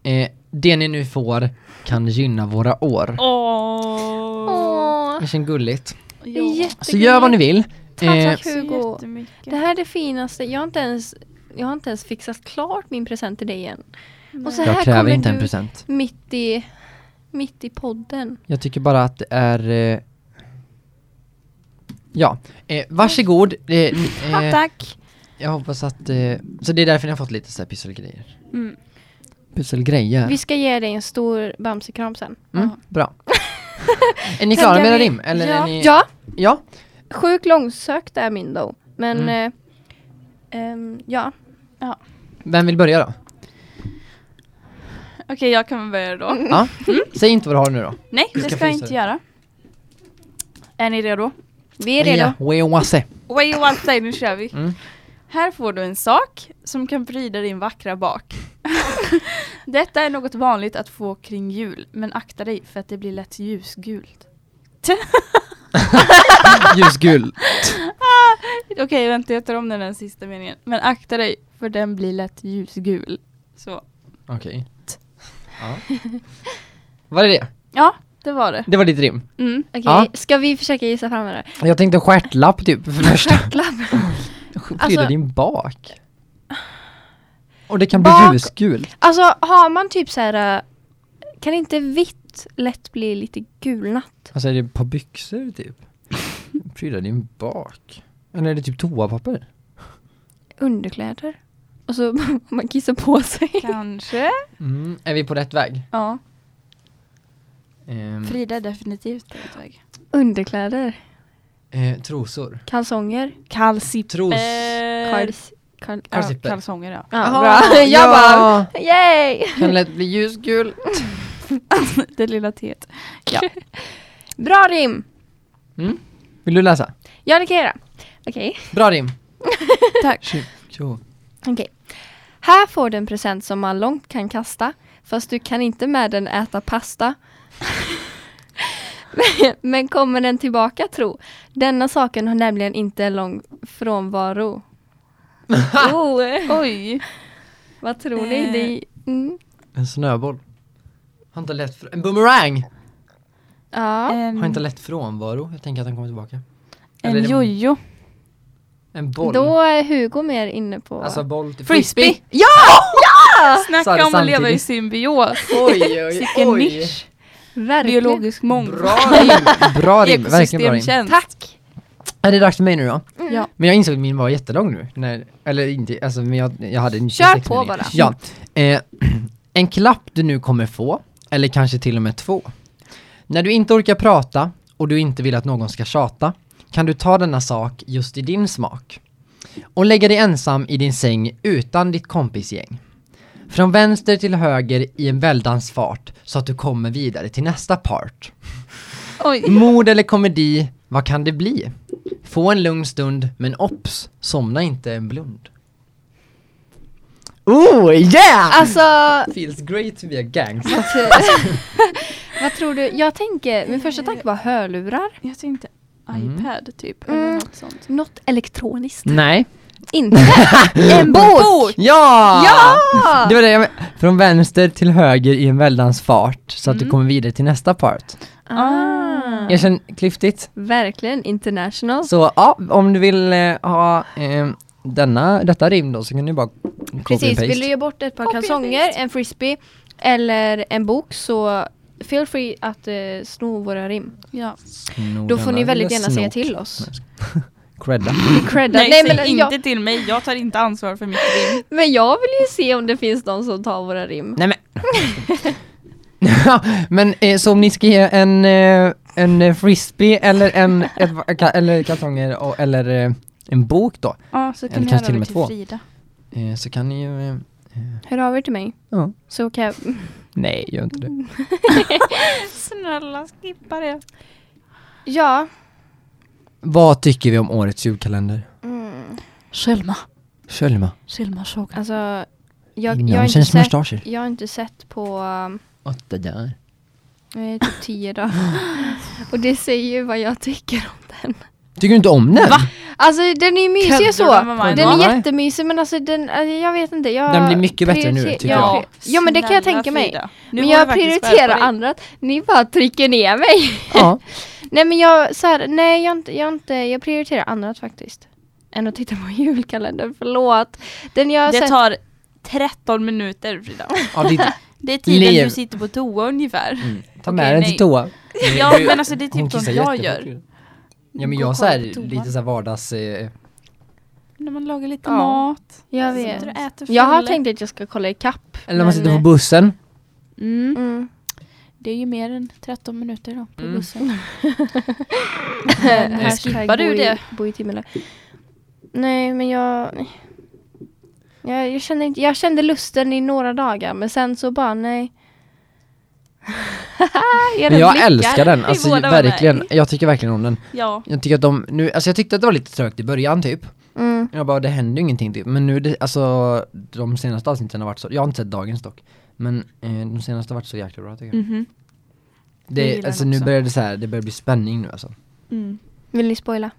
eh, det ni nu får kan gynna våra år. Åh! Åh, Det känns gulligt. Ja. jättegulligt. Så gör vad ni vill. Tack, Eh, Hugo. jättemycket. Det här är det finaste. Jag har inte ens, jag har inte ens fixat klart min present till dig än. Och så här jag kräver kommer inte en present. mitt i, mitt i podden. Jag tycker bara att det är... Eh, ja, eh, varsågod. Eh, Ja, eh, tack! jag hoppas att... Eh, så det är därför ni har fått lite så här pysselgrejer. Mm. Pysselgrejer. Vi ska ge dig en stor bamsekram sen. Mm, bra. är ni klara med era rim? Eller Ja. är ni... Ja, Ja. Sjukt långsökt är min då. Men Mm. eh, ehm, ja. Vem vill börja då? Okej, jag kan börja då. Ja. Säg inte vad du har nu då. Nej, Du det ska ska jag inte det. göra. Är ni redo? Vi är redo. Ja, we want se. Wait one second, nu kör vi. Mm. Här får du en sak som kan pryda din vackra bak. Detta är något vanligt att få kring jul, men akta dig för att det blir lätt ljusgult. Ljusgul. Okej, vänta jag tar om den, den sista meningen. Men akta dig för den blir lätt ljusgul. Så. Okej. Ja. Var är det? Ja, det var det. Det var ditt rim. Mm. Okej, Ja. ska vi försöka gissa fram det? Jag tänkte stjärtlapp typ. Klapp. Pryda Alltså- din bak. Och det kan bli Bak- ljusgult. Alltså har man typ så här. äh, Kan inte vitt lätt bli lite gulnat? Alltså är det på byxor typ? Pryda din bak. Eller är det typ toapapper? Underkläder? Och så man kissar på sig. Kanske. Mm. Är vi på rätt väg? Ja. Ehm, Frida är definitivt på rätt väg. Underkläder? eh, trosor. Kalsonger? Kalsip. Tros. Kals... Kal... ja, Kalsipper. kalsonger ja. Ja, Aha, bra. Jag ja. bara, yay! Kan lätt bli ljusgul. Det lilla teet. Ja. Bra rim! Mm. Vill du läsa? Ja, det kan jag göra. Okej. Bra rim. Tack. Tjo, tjo. Okej. Här får du en present som man långt kan kasta. Fast du kan inte med den äta pasta. Men- Men kommer den tillbaka tro? Denna saken har nämligen inte lång frånvaro. oh, Oj. vad tror ni? Det, mm. En snöboll. Har inte lätt En boomerang! Ja. En, Har inte lätt frånvaro. Jag tänker att den kommer tillbaka. en eller det- jojo. En boll. Då är Hugo mer inne på... Alltså boll till Frisbee. ja! Sa Snacka om att leva i symbios. Oj, oj, Vilken oj. nisch. Verkligen. Biologisk mångfald. Bra rim. Bra rim. Verkligen bra rim. Ekosystemtjänst. Tack! Är det dags för mig nu då? Ja. Men jag insåg att min var jättelång nu. När, eller inte, alltså men jag, jag hade 96 Kör på meningar. bara. Ja. Eh, en klapp du nu kommer få, eller kanske till och med två. När du inte orkar prata och du inte vill att någon ska tjata kan du ta denna sak just i din smak och lägga dig ensam i din säng utan ditt kompisgäng. Från vänster till höger i en väldans fart så att du kommer vidare till nästa part. Oj. Mord eller komedi, vad kan det bli? Få en lugn stund, men ops, somna inte en blund. Oh yeah! Alltså, Feels great to be a gangster. vad tror du? Jag tänker, min första tanke var hörlurar. Jag tänkte Mm. iPad typ. Mm. Eller något sånt. Något elektroniskt. Nej. Inte. en bok! Ja! Ja! Det var det jag Från vänster till höger i en väldans fart, så att du Mm. kommer vidare till nästa part. Ah. Jag känner klyftigt. Verkligen international. Så ja, om du vill eh, ha eh, denna, detta rim då så kan du bara Precis, vill du ge bort ett par kalsonger, en frisbee eller en bok så feel free att eh, sno våra rim. Ja. Sno Då får ni väldigt gärna säga snok. till oss. Credda. Credda. Nej, Nej, säg men, inte jag, till mig. Jag tar inte ansvar för mitt rim. men jag vill ju se om det finns någon som tar våra rim. Nej men. men eh, så om ni ska ge en, eh, en frisbee eller en, ett, eller kalsonger och, eller eh, en bok då. Ja, så kan Eller ni kanske höra av med er två. till Frida. Eh, så kan ni ju, eh, Hör av er till mig. ja. Så kan jag... Nej, gör inte det. Snälla, skippa det. Ja. Vad tycker vi om årets julkalender? Mm. Selma. Selma. Selma såg. Alltså, jag, jag, har inte sett, jag har inte sett på um, Åtta där. eh, typ tio dagar. Och det säger ju vad jag tycker om den. Tycker du inte om den? Va? Alltså den är ju mysig Kuddar så. Den är jättemysig men alltså den, alltså, jag vet inte. Jag Den blir mycket bättre nu, tycker ja. jag. Ja men det kan jag tänka mig. Men jag prioriterar andra. Ni bara trycker ner mig. Ja. nej men jag, så här, nej jag, inte, jag, inte, jag prioriterar annat faktiskt. Än att titta på julkalendern, förlåt. Den jag Det sett, tar 13 minuter Frida. ja ditt, Det är tiden Lev. du sitter på toa ungefär. mm. Ta med den nej. till toa. Ja men alltså det är typ kissar jag gör. Ja men jag och så här, lite så här vardags... Eh, När man lagar lite Ja. mat. jag vet. Sitter och äter Jag har tänkt att jag ska kolla ikapp. eller när man sitter på bussen. Mm. Mm. Det är ju mer än 13 minuter då på Mm. bussen. Hashtag Skippar du bo i- det? Bo i Timmele. Nej men jag, jag, jag, kände jag kände lusten i några dagar men sen så bara nej. Men jag älskar den, alltså verkligen. Jag tycker verkligen om den. Ja. Jag tycker att de, nu, alltså jag tyckte att det var lite trögt i början typ. Mm. Jag bara, det händer ju ingenting typ. Men nu, det, alltså de senaste avsnitten har varit så, jag har inte sett dagens dock. Men eh, de senaste har varit så jäkla bra tycker jag. Mhm. jag Det, alltså nu börjar det så här, det börjar bli spänning nu alltså. Mm. Vill ni spoila?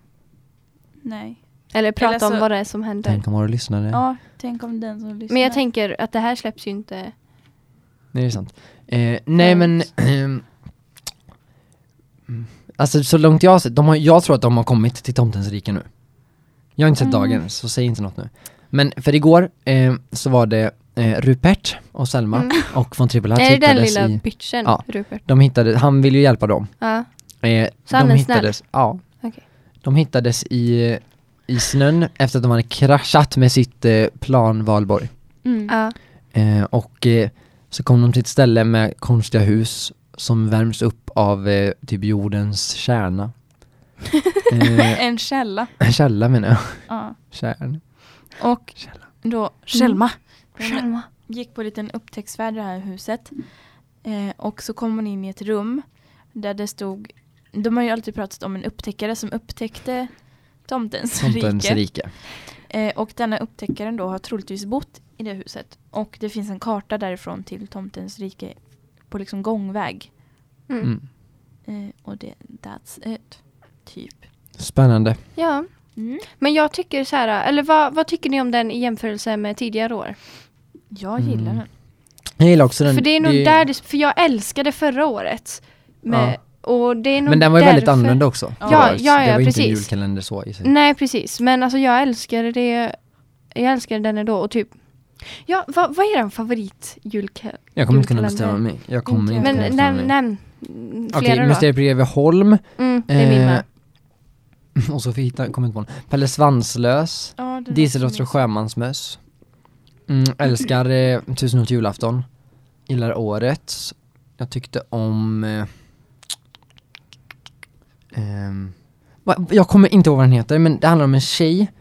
Nej. Eller prata Eller så- om vad det är som händer? Tänk om våra lyssnare. Ja, tänk om den som lyssnar. Men jag tänker att det här släpps ju inte. Nej det är sant. Eh, nej men, ehm, Alltså så långt jag har sett, de har, jag tror att de har kommit till Tomtens rike nu. Jag har inte sett Mm. dagen, så säg inte något nu. Men för igår eh, så var det eh, Rupert och Selma Mm. och von Trippelhardt Är det den hittades lilla i, bitchen, Ja. Rupert? de hittade, han ville ju hjälpa dem. Ja. Eh, Så han de är snäll? hittades, ja. Okej. De hittades i, i snön efter att de hade kraschat med sitt eh, plan Valborg. Mm. Ja. Eh, och eh, så kom de till ett ställe med konstiga hus som värms upp av eh, typ jordens kärna. eh, En källa. källa menar jag. Ja. Kärn. Och Källa. då, Selma. Själva. gick på en liten upptäcktsfärd i det här huset. Eh, och så kom hon in i ett rum där det stod, de har ju alltid pratat om en upptäckare som upptäckte tomtens, Tomtens rike. rike. Eh, och denna upptäckaren då har troligtvis bott i det huset. Och det finns en karta därifrån till tomtens rike på liksom gångväg. Mm. Mm. Eh, och det, that's it. Typ. Spännande. Ja, Mm. men jag tycker så här, eller vad, vad tycker ni om den i jämförelse med tidigare år? Jag gillar Mm. den. Jag gillar också den. för det är nog där det, för jag älskade förra året. Med, Och det är nog Men den var ju väldigt därför- annorlunda också. Ja, året. ja, ja, det var inte precis. julkalender så i sig. Nej precis, men alltså jag älskade det. Jag älskade den ändå och typ Ja, vad, vad är din favorit julkalender? Jag kommer inte kunna bestämma mig. Jag kommer Inte inte Men nämn, nämn Okej, flera då. Mysteriet på Greveholm. Mm, det är min Eh, med. Och så hittar, kommer inte på den. Pelle Svanslös. Ja, Dieseldotter och Sjömansmöss. Mm, älskar eh, Tusen till julafton. Gillar året. Jag tyckte om... Eh, va- jag kommer inte ihåg vad den heter, men det handlar om en tjej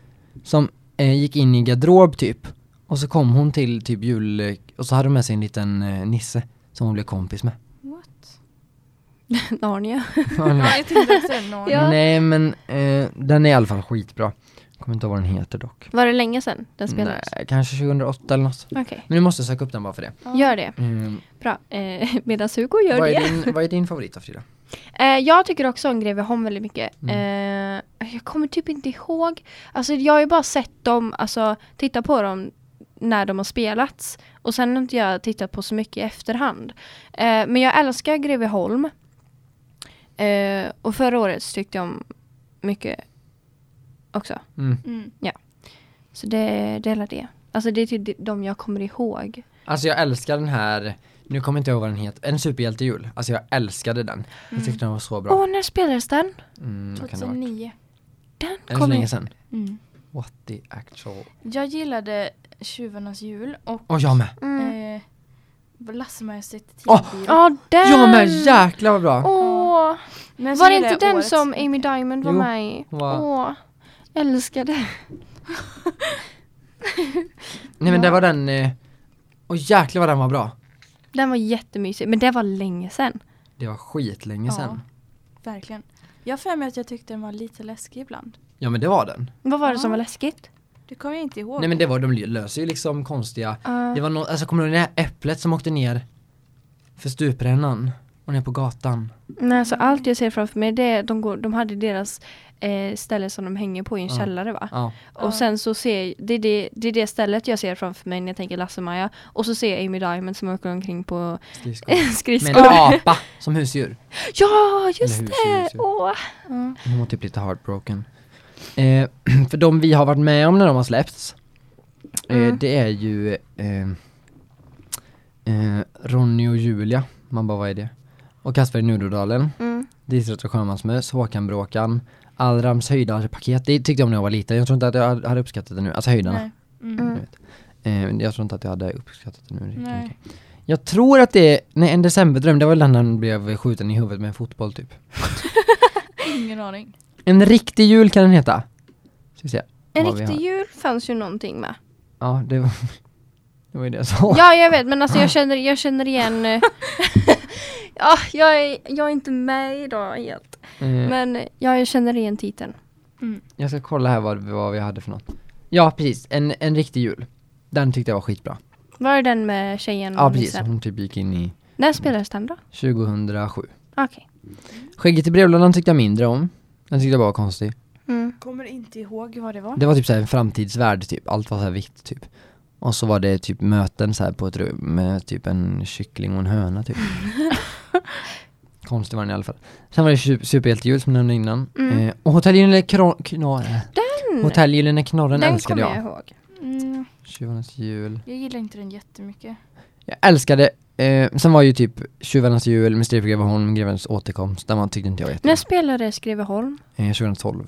som eh, gick in i garderob typ. Och så kom hon till typ jul... Och så hade hon med sig en liten eh, nisse som hon blev kompis med. What? Narnia. Ja, nej. Ja, jag tänkte också. Ja. Nej men eh, den är i alla fall skitbra. Kommer inte ihåg vad den heter dock. Var det länge sedan den spelades? Nej, kanske 2008 eller något. Okej, Men du måste söka upp den bara för det. gör det. Mm, Bra. Eh, medan Hugo gör vad, det. är din, vad är din favorit då Frida? Eh, jag tycker också om Greveholm väldigt mycket. Mm. Eh, jag kommer typ inte ihåg. Alltså jag har ju bara sett dem, alltså titta på dem när de har spelats. Och sen har inte jag tittat på så mycket i efterhand. Eh, men jag älskar Greveholm. Eh, och förra året så tyckte jag om mycket också. Mm. Mm. Så det, det är det. Alltså det är typ de jag kommer ihåg. Alltså jag älskar den här, nu kommer jag inte ihåg vad den heter, En superhjältejul. Alltså jag älskade den. Jag tyckte den var så bra. Åh, när spelades den? Mm, vad kan det ha varit? 2009. Den Är det så kommer länge jag- sedan? Mm. What the actual... Jag gillade Tjuvarnas jul och Åh jag med! Mm. eh, detektivbil. Åh! Ja, den! Jag med! Jäklar vad bra! Åh! Men så Var det inte den årets som. Amy Diamond var Jo, med i? var- Åh, älskade. Nej men det var den, eh... Åh jäklar vad den var bra! Den var jättemysig, men det var länge sedan. Det var skitlänge Ja. sedan. Verkligen. Jag har för mig att jag tyckte den var lite läskig ibland. Ja men det var den. Vad var det som var läskigt? Det kommer jag inte ihåg. Nej men det var, de löser ju liksom konstiga Uh, Det var något, alltså kommer du ihåg det här äpplet som åkte ner för stuprännan och ner på gatan? nej, alltså allt jag ser framför mig det är de, går, de hade deras eh, ställe som de hänger på i en Ja. källare va? Ja. Och sen så ser det är det, det är det stället jag ser framför mig när jag tänker Lasse-Maja. Och så ser jag Amy Diamond som åker omkring på Skridskor. Med en apa som husdjur. Ja, just det! Åh. Ja. Hon var typ lite heartbroken. Eh, för de vi har varit med om när de har släppts, eh, Mm. det är ju eh, eh, Ronny och Julia, man bara vad är det? Och Kasper i Nudodalen, Mm. Diesel och Sjömansmöss, Håkan Bråkan, Allrams höjdarpaket, det tyckte jag om när jag var liten, jag tror inte att jag hade uppskattat det nu, alltså höjdarna. Mm. Mm. Jag tror inte att jag hade uppskattat det nu Nej. Jag tror att det nej en decemberdröm, det var väl när han blev skjuten i huvudet med en fotboll typ. Ingen aning. En riktig jul kan den heta. Ska vi se. En vad vi riktig har. jul fanns ju någonting med. Ja, det var, det var ju det jag sa. Ja, jag vet, men alltså jag känner, jag känner igen... eh, ja, jag är, jag är inte med idag helt. Eh, Men ja, jag känner igen titeln. Mm. Jag ska kolla här vad, vad vi hade för något. Ja, precis. En, en riktig jul. Den tyckte jag var skitbra. Var det den med tjejen Ja, och precis. nissen? Hon typ gick in i När spelades den då? 2007. Okej. Skägget i brevlådan tyckte jag mindre om. Den tyckte jag bara var konstig. Mm. Kommer inte ihåg vad det var. Det var typ såhär en framtidsvärld typ. Allt var så här vitt typ. Och så var det typ möten så här på ett rum med typ en kyckling och en höna typ. Konstig var den i alla fall. Sen var det su- superhjältejul som jag nämnde innan. Mm. Eh, och Hotell Gyllene Kro- Knorren. Den, Hotell Gyllene Knorren den älskade kommer jag. jag ihåg. Mm, Tjuvarnas jul. jag gillar inte den jättemycket. Jag älskade, eh, sen var ju typ Tjuvarnas jul, Mysteriet på Greveholm, Grevens återkomst. Den var, tyckte inte jag var När jättebra. spelades Greveholm? Eh, 2012.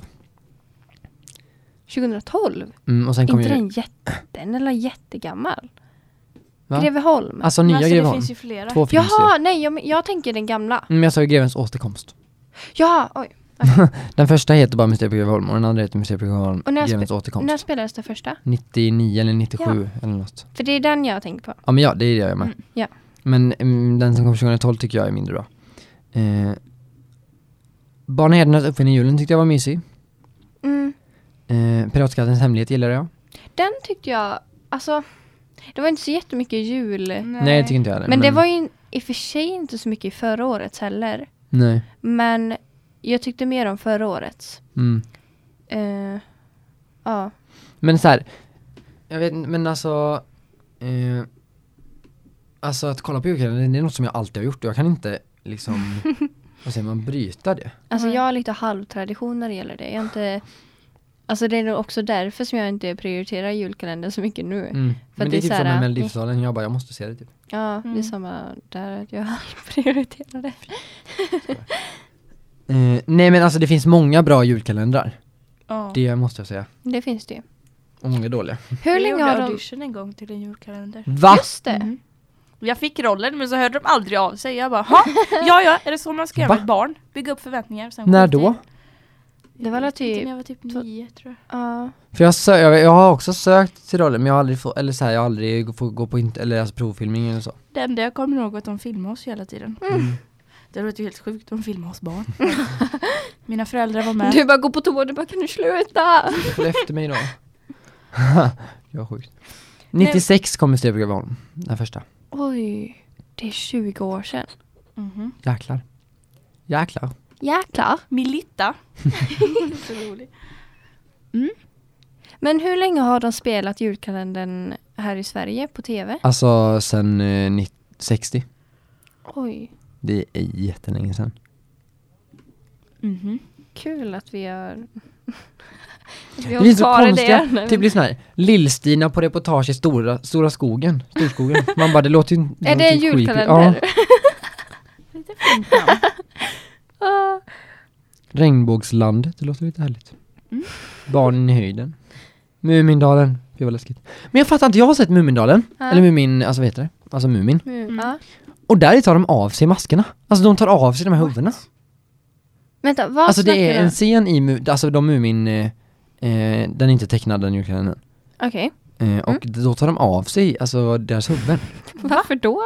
2012? Mm, och sen kom inte ju... den jätte, den är jättegammal? Va? Greveholm? Alltså nya alltså, det Greveholm. finns ju flera. Två finns Jaha, nej jag, jag tänker den gamla. ju. Mm, jag sa ju Grevens återkomst. Ja, oj. Den första heter bara Mysteriet på Greveholm och den andra heter Mysteriet på Greveholm, när Grevens återkomst. När spelades det första? 99 eller 97 eller något. För det är den jag tänker på. Ja men ja, det är det jag med. Mm, ja. Men mm, den som kom 2012 tycker jag är mindre bra. Eh, Barn Hedenäs uppfinning julen tyckte jag var mysig. Mm. Eh, Piratskattens hemlighet gillade jag. Den tyckte jag, alltså, det var inte så jättemycket jul. Nej, det tycker inte jag heller. Men det var ju i och för sig inte så mycket i förra årets heller. Nej. Men jag tyckte mer om förra årets. Mm. Eh, ja. Men så här, jag vet inte, men alltså eh, Alltså att kolla på julkalendern, det är något som jag alltid har gjort och jag kan inte liksom, vad säger man, bryta det. Alltså jag har lite halvtradition när det gäller det. Jag inte, alltså det är nog också därför som jag inte prioriterar julkalendern så mycket nu. Mm. Men att det är det är typ som med Melodifestivalen, jag bara, jag måste se det typ. Ja, det är Mm. samma där. att Jag prioriterar det. Eh, nej men alltså det finns många bra julkalendrar, Ja. det måste jag säga. Det finns det ju. Och många dåliga. Hur länge har de... audition en gång till en julkalender. Va? Just det. Mm. Jag fick rollen men så hörde de aldrig av sig. Jag bara, "Ha? ja ja, är det så man ska göra med ett barn? Bygga upp förväntningar. Sen När då? Det var typ- jag var typ nio tror jag. Ja. För jag, sö- jag, jag har också sökt till rollen men jag har aldrig fått, eller så här, jag har aldrig fått gå på inte, eller alltså provfilmning eller så. Det enda jag kommer ihåg att de filmade oss hela tiden. Mm. Det låter ju helt sjukt, de filmade oss barn. Mina föräldrar var med. Du bara går på toa du bara kan du sluta? Följ efter mig då. det var sjukt. 96 kom Mysteriet på Greveholm, den första. Oj, det är 20 år sedan. Mhm. Jäklar. Jäklar. Jäklar. Militta. så rolig. Men hur länge har de spelat julkalendern här i Sverige på tv? Alltså sen eh, 90 60. Oj, Det är jättelänge sedan. Mhm. Kul att vi har... vi Det är så konstiga, det. typ blir sån här Lill-Stina på reportage i Stora, stora skogen, Storskogen. Man bara, det låter ju Är det en julkalender? Ja, Lite fint namn. Ah. Regnbågslandet, det låter lite härligt. Mm. Barnen i höjden. Mumindalen, det var läskigt. Men jag fattar inte, jag har sett Mumindalen, Ja. eller Mumin, alltså vad heter det? Alltså Mumin. Mm. Ja. Och där tar de av sig maskerna. Alltså de tar av sig de här huvudena. Vänta, vad Alltså det är du en scen i, Mu- alltså de Mumin, eh, eh, den är inte tecknad den julkalendern. Okej, Eh, och då tar de av sig, alltså deras huvuden. varför då?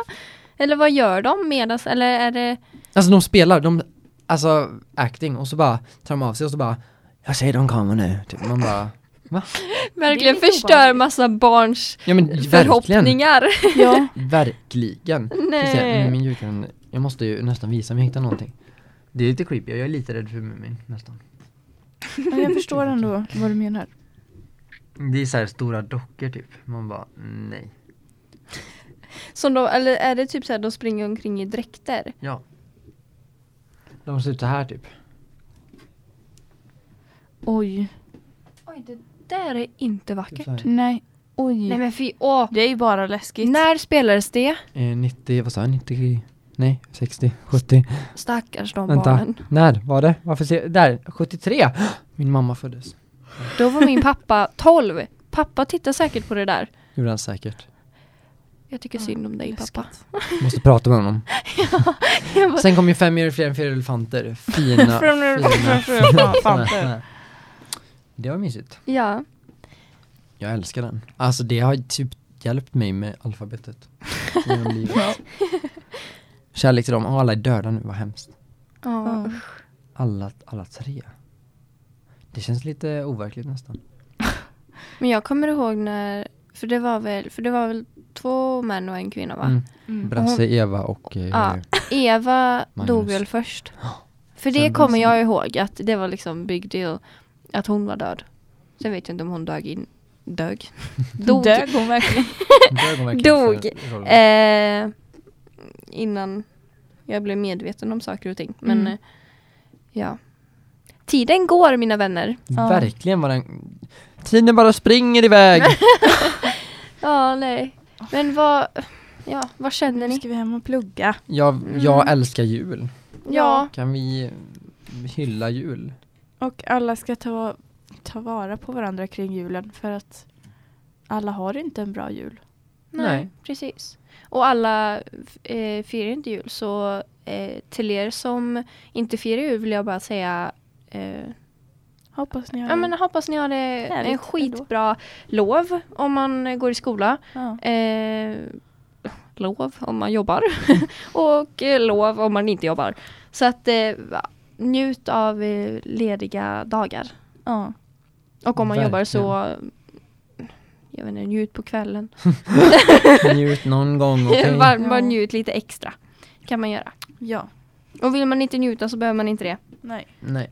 Eller vad gör de medas, eller är det... Alltså de spelar, de, alltså acting och så bara tar de av sig och så bara Jag säger de kommer nu, typ. man bara Verkligen lite förstör obehagligt. massa barns Ja men verkligen, förhoppningar. Ja. verkligen. Ska se, Nej. Mumin julkalender, jag måste ju nästan visa om jag hittar någonting. Det är lite creepy, jag är lite rädd för Mumin nästan. Ja, jag förstår ändå vad du menar. Det är så här stora dockor typ, man bara nej. Som de, eller är det typ så här de springer omkring i dräkter? Ja. De ser ut så här typ. Oj. Oj, det där är inte vackert. Typ. Nej. Oj. Nej men fy, åh. Det är ju bara läskigt. När spelades det? Eh, 90, vad sa jag, 90, nej 60, 70. Stackars de Vänta. barnen. När var det? Varför ser där, 73! Min mamma föddes. Då var min pappa 12. Pappa tittar säkert på det där. Gjorde han säkert. Jag tycker synd om dig pappa. Måste prata med honom. Jag bara, Sen kom ju fem år fler än fyra elefanter. Fina, fina, fina. elefanter. Det var mysigt. ja. Jag älskar den. Alltså det har typ hjälpt mig med alfabetet. Genom livet. Kärlek till dem. Och alla är döda nu, vad hemskt. Ja. Alla, alla tre. Det känns lite overkligt nästan. Men jag kommer ihåg när, för det var väl, för det var väl två män och en kvinna va? Mm. Mm. Brasse, Eva och... Eh, Ja. Eva Magnus. dog väl först. För det Sen kommer Brasse. jag ihåg att det var liksom big deal att hon var död. Sen vet jag inte om hon dög in, dög? Dog. Dög hon verkligen? Dög hon verkligen Dog. Eh, innan Jag blev medveten om saker och ting. Men Mm. eh, ja. Tiden går mina vänner. Ja. Verkligen vad den... Tiden bara springer iväg! Ja, nej. Men vad, ja, vad känner Nu ni? ska vi hem och plugga. Jag, jag älskar jul. Ja, Kan vi hylla jul? Och alla ska ta, ta vara på varandra kring julen för att alla har inte en bra jul. Nej, precis. Och alla eh, firar inte jul så eh, till er som inte firar jul vill jag bara säga eh, Hoppas ni har Ja men hoppas ni har det en skitbra lov om man går i skola. ja. Eh, lov om man jobbar. och eh, lov om man inte jobbar. Så att eh, njut av eh, lediga dagar. ja. Och om man jobbar Verkligen. så jag vet inte, njut på kvällen. Njut någon gång, okej? bara, bara Ja. njut lite extra. Kan man göra. Ja. Och vill man inte njuta så behöver man inte det. Nej. Nej.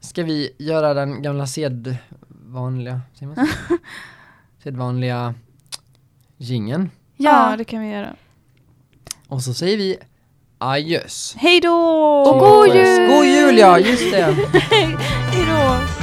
Ska vi göra den gamla sedvanliga, säger man? Sedvanliga gingen Ja. det kan vi göra. Och så säger vi adjöss. Hej då! Och god jul! God jul ja, just det! Hej då!